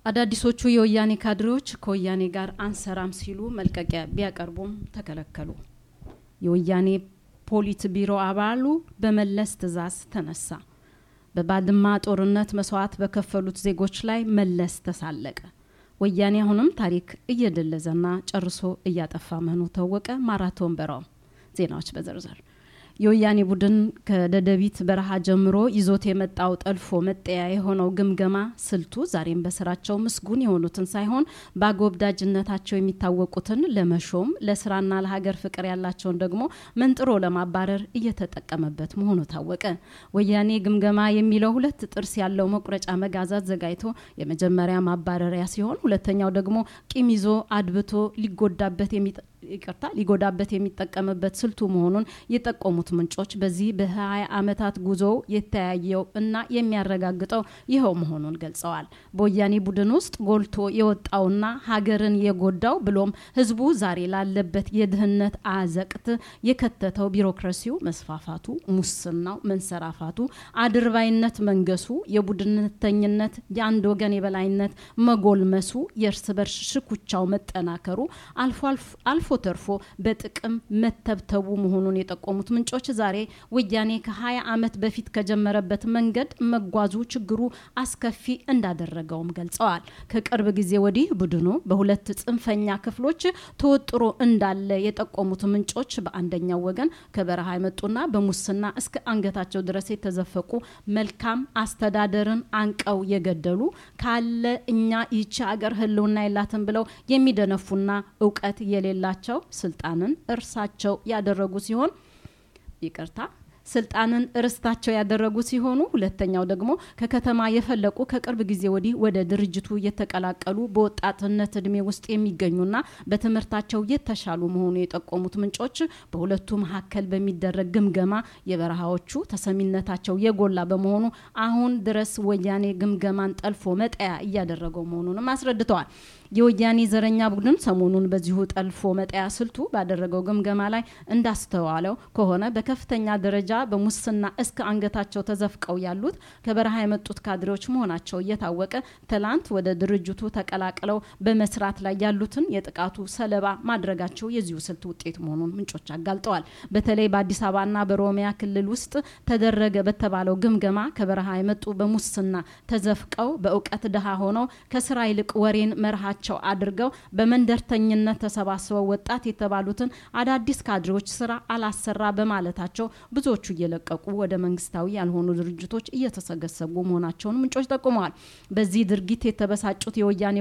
አዳዲሶቹ የወያኔ ካድሬዎች ከወያኔ ጋር አንሰራም ሲሉ መልቀቂያ ቢያቀርቡም ተከለከሉ። የወያኔ ፖሊት ቢሮ አባሉ በመለስ ትዕዛዝ ተነሳ። በባድማ ጦርነት መስዋዕት በከፈሉት ዜጎች ላይ መለስ ተሳለቀ። ወያኔ አሁንም ታሪክ እየደለዘና ጨርሶ እያጠፋ መሆኑ ታወቀ። ማራቶን በራው ዜናዎች በዝርዝር የወያኔ ቡድን ከደደቢት በረሃ ጀምሮ ይዞት የመጣው ጠልፎ መጠያ የሆነው ግምገማ ስልቱ ዛሬም በስራቸው ምስጉን የሆኑትን ሳይሆን በአጎብዳጅነታቸው የሚታወቁትን ለመሾም ለስራና ለሀገር ፍቅር ያላቸውን ደግሞ መንጥሮ ለማባረር እየተጠቀመበት መሆኑ ታወቀ። ወያኔ ግምገማ የሚለው ሁለት ጥርስ ያለው መቁረጫ መጋዝ አዘጋጅቶ የመጀመሪያ ማባረሪያ ሲሆን ሁለተኛው ደግሞ ቂም ይዞ አድብቶ ሊጎዳበት ይቅርታ ሊጎዳበት የሚጠቀምበት ስልቱ መሆኑን የጠቆሙት ምንጮች በዚህ በ20 ዓመታት ጉዞ የተያየው እና የሚያረጋግጠው ይኸው መሆኑን ገልጸዋል። በወያኔ ቡድን ውስጥ ጎልቶ የወጣውና ሀገርን የጎዳው ብሎም ህዝቡ ዛሬ ላለበት የድህነት አዘቅት የከተተው ቢሮክራሲው መስፋፋቱ፣ ሙስናው መንሰራፋቱ፣ አድርባይነት መንገሱ፣ የቡድንተኝነት የአንድ ወገን የበላይነት መጎልመሱ፣ የእርስ በርስ ሽኩቻው መጠናከሩ አልፎ አልፎ ተርፎ በጥቅም መተብተቡ መሆኑን የጠቆሙት ምንጮች ዛሬ ወያኔ ከ20 ዓመት በፊት ከጀመረበት መንገድ መጓዙ ችግሩ አስከፊ እንዳደረገውም ገልጸዋል። ከቅርብ ጊዜ ወዲህ ቡድኑ በሁለት ጽንፈኛ ክፍሎች ተወጥሮ እንዳለ የጠቆሙት ምንጮች በአንደኛው ወገን ከበረሃ የመጡና በሙስና እስከ አንገታቸው ድረስ የተዘፈቁ መልካም አስተዳደርን አንቀው የገደሉ ካለ እኛ ይቺ ሀገር ህልውና የላትም ብለው የሚደነፉና እውቀት የሌላቸው ስልጣንን እርሳቸው ያደረጉ ሲሆን ይቅርታ ስልጣንን ርስታቸው ያደረጉ ሲሆኑ ሁለተኛው ደግሞ ከከተማ የፈለቁ ከቅርብ ጊዜ ወዲህ ወደ ድርጅቱ የተቀላቀሉ በወጣትነት እድሜ ውስጥ የሚገኙና በትምህርታቸው የተሻሉ መሆኑ የጠቆሙት ምንጮች በሁለቱ መካከል በሚደረግ ግምገማ የበረሃዎቹ ተሰሚነታቸው የጎላ በመሆኑ አሁን ድረስ ወያኔ ግምገማን ጠልፎ መጠያ እያደረገው መሆኑንም አስረድተዋል። የወያኔ ዘረኛ ቡድን ሰሞኑን በዚሁ ጠልፎ መጠያ ስልቱ ባደረገው ግምገማ ላይ እንዳስተዋለው ከሆነ በከፍተኛ ደረጃ በሙስና እስከ አንገታቸው ተዘፍቀው ያሉት ከበረሃ የመጡት ካድሬዎች መሆናቸው እየታወቀ ትላንት ወደ ድርጅቱ ተቀላቅለው በመስራት ላይ ያሉትን የጥቃቱ ሰለባ ማድረጋቸው የዚሁ ስልት ውጤት መሆኑን ምንጮች አጋልጠዋል። በተለይ በአዲስ አበባና በኦሮሚያ ክልል ውስጥ ተደረገ በተባለው ግምገማ ከበረሃ የመጡ በሙስና ተዘፍቀው በእውቀት ድሃ ሆነው ከስራ ይልቅ ወሬን መርሃቸው አድርገው በመንደርተኝነት ተሰባስበው ወጣት የተባሉትን አዳዲስ ካድሬዎች ስራ አላሰራ በማለታቸው ብዙዎቹ እየለቀቁ ወደ መንግስታዊ ያልሆኑ ድርጅቶች እየተሰገሰጉ መሆናቸውን ምንጮች ጠቁመዋል። በዚህ ድርጊት የተበሳጩት የወያኔ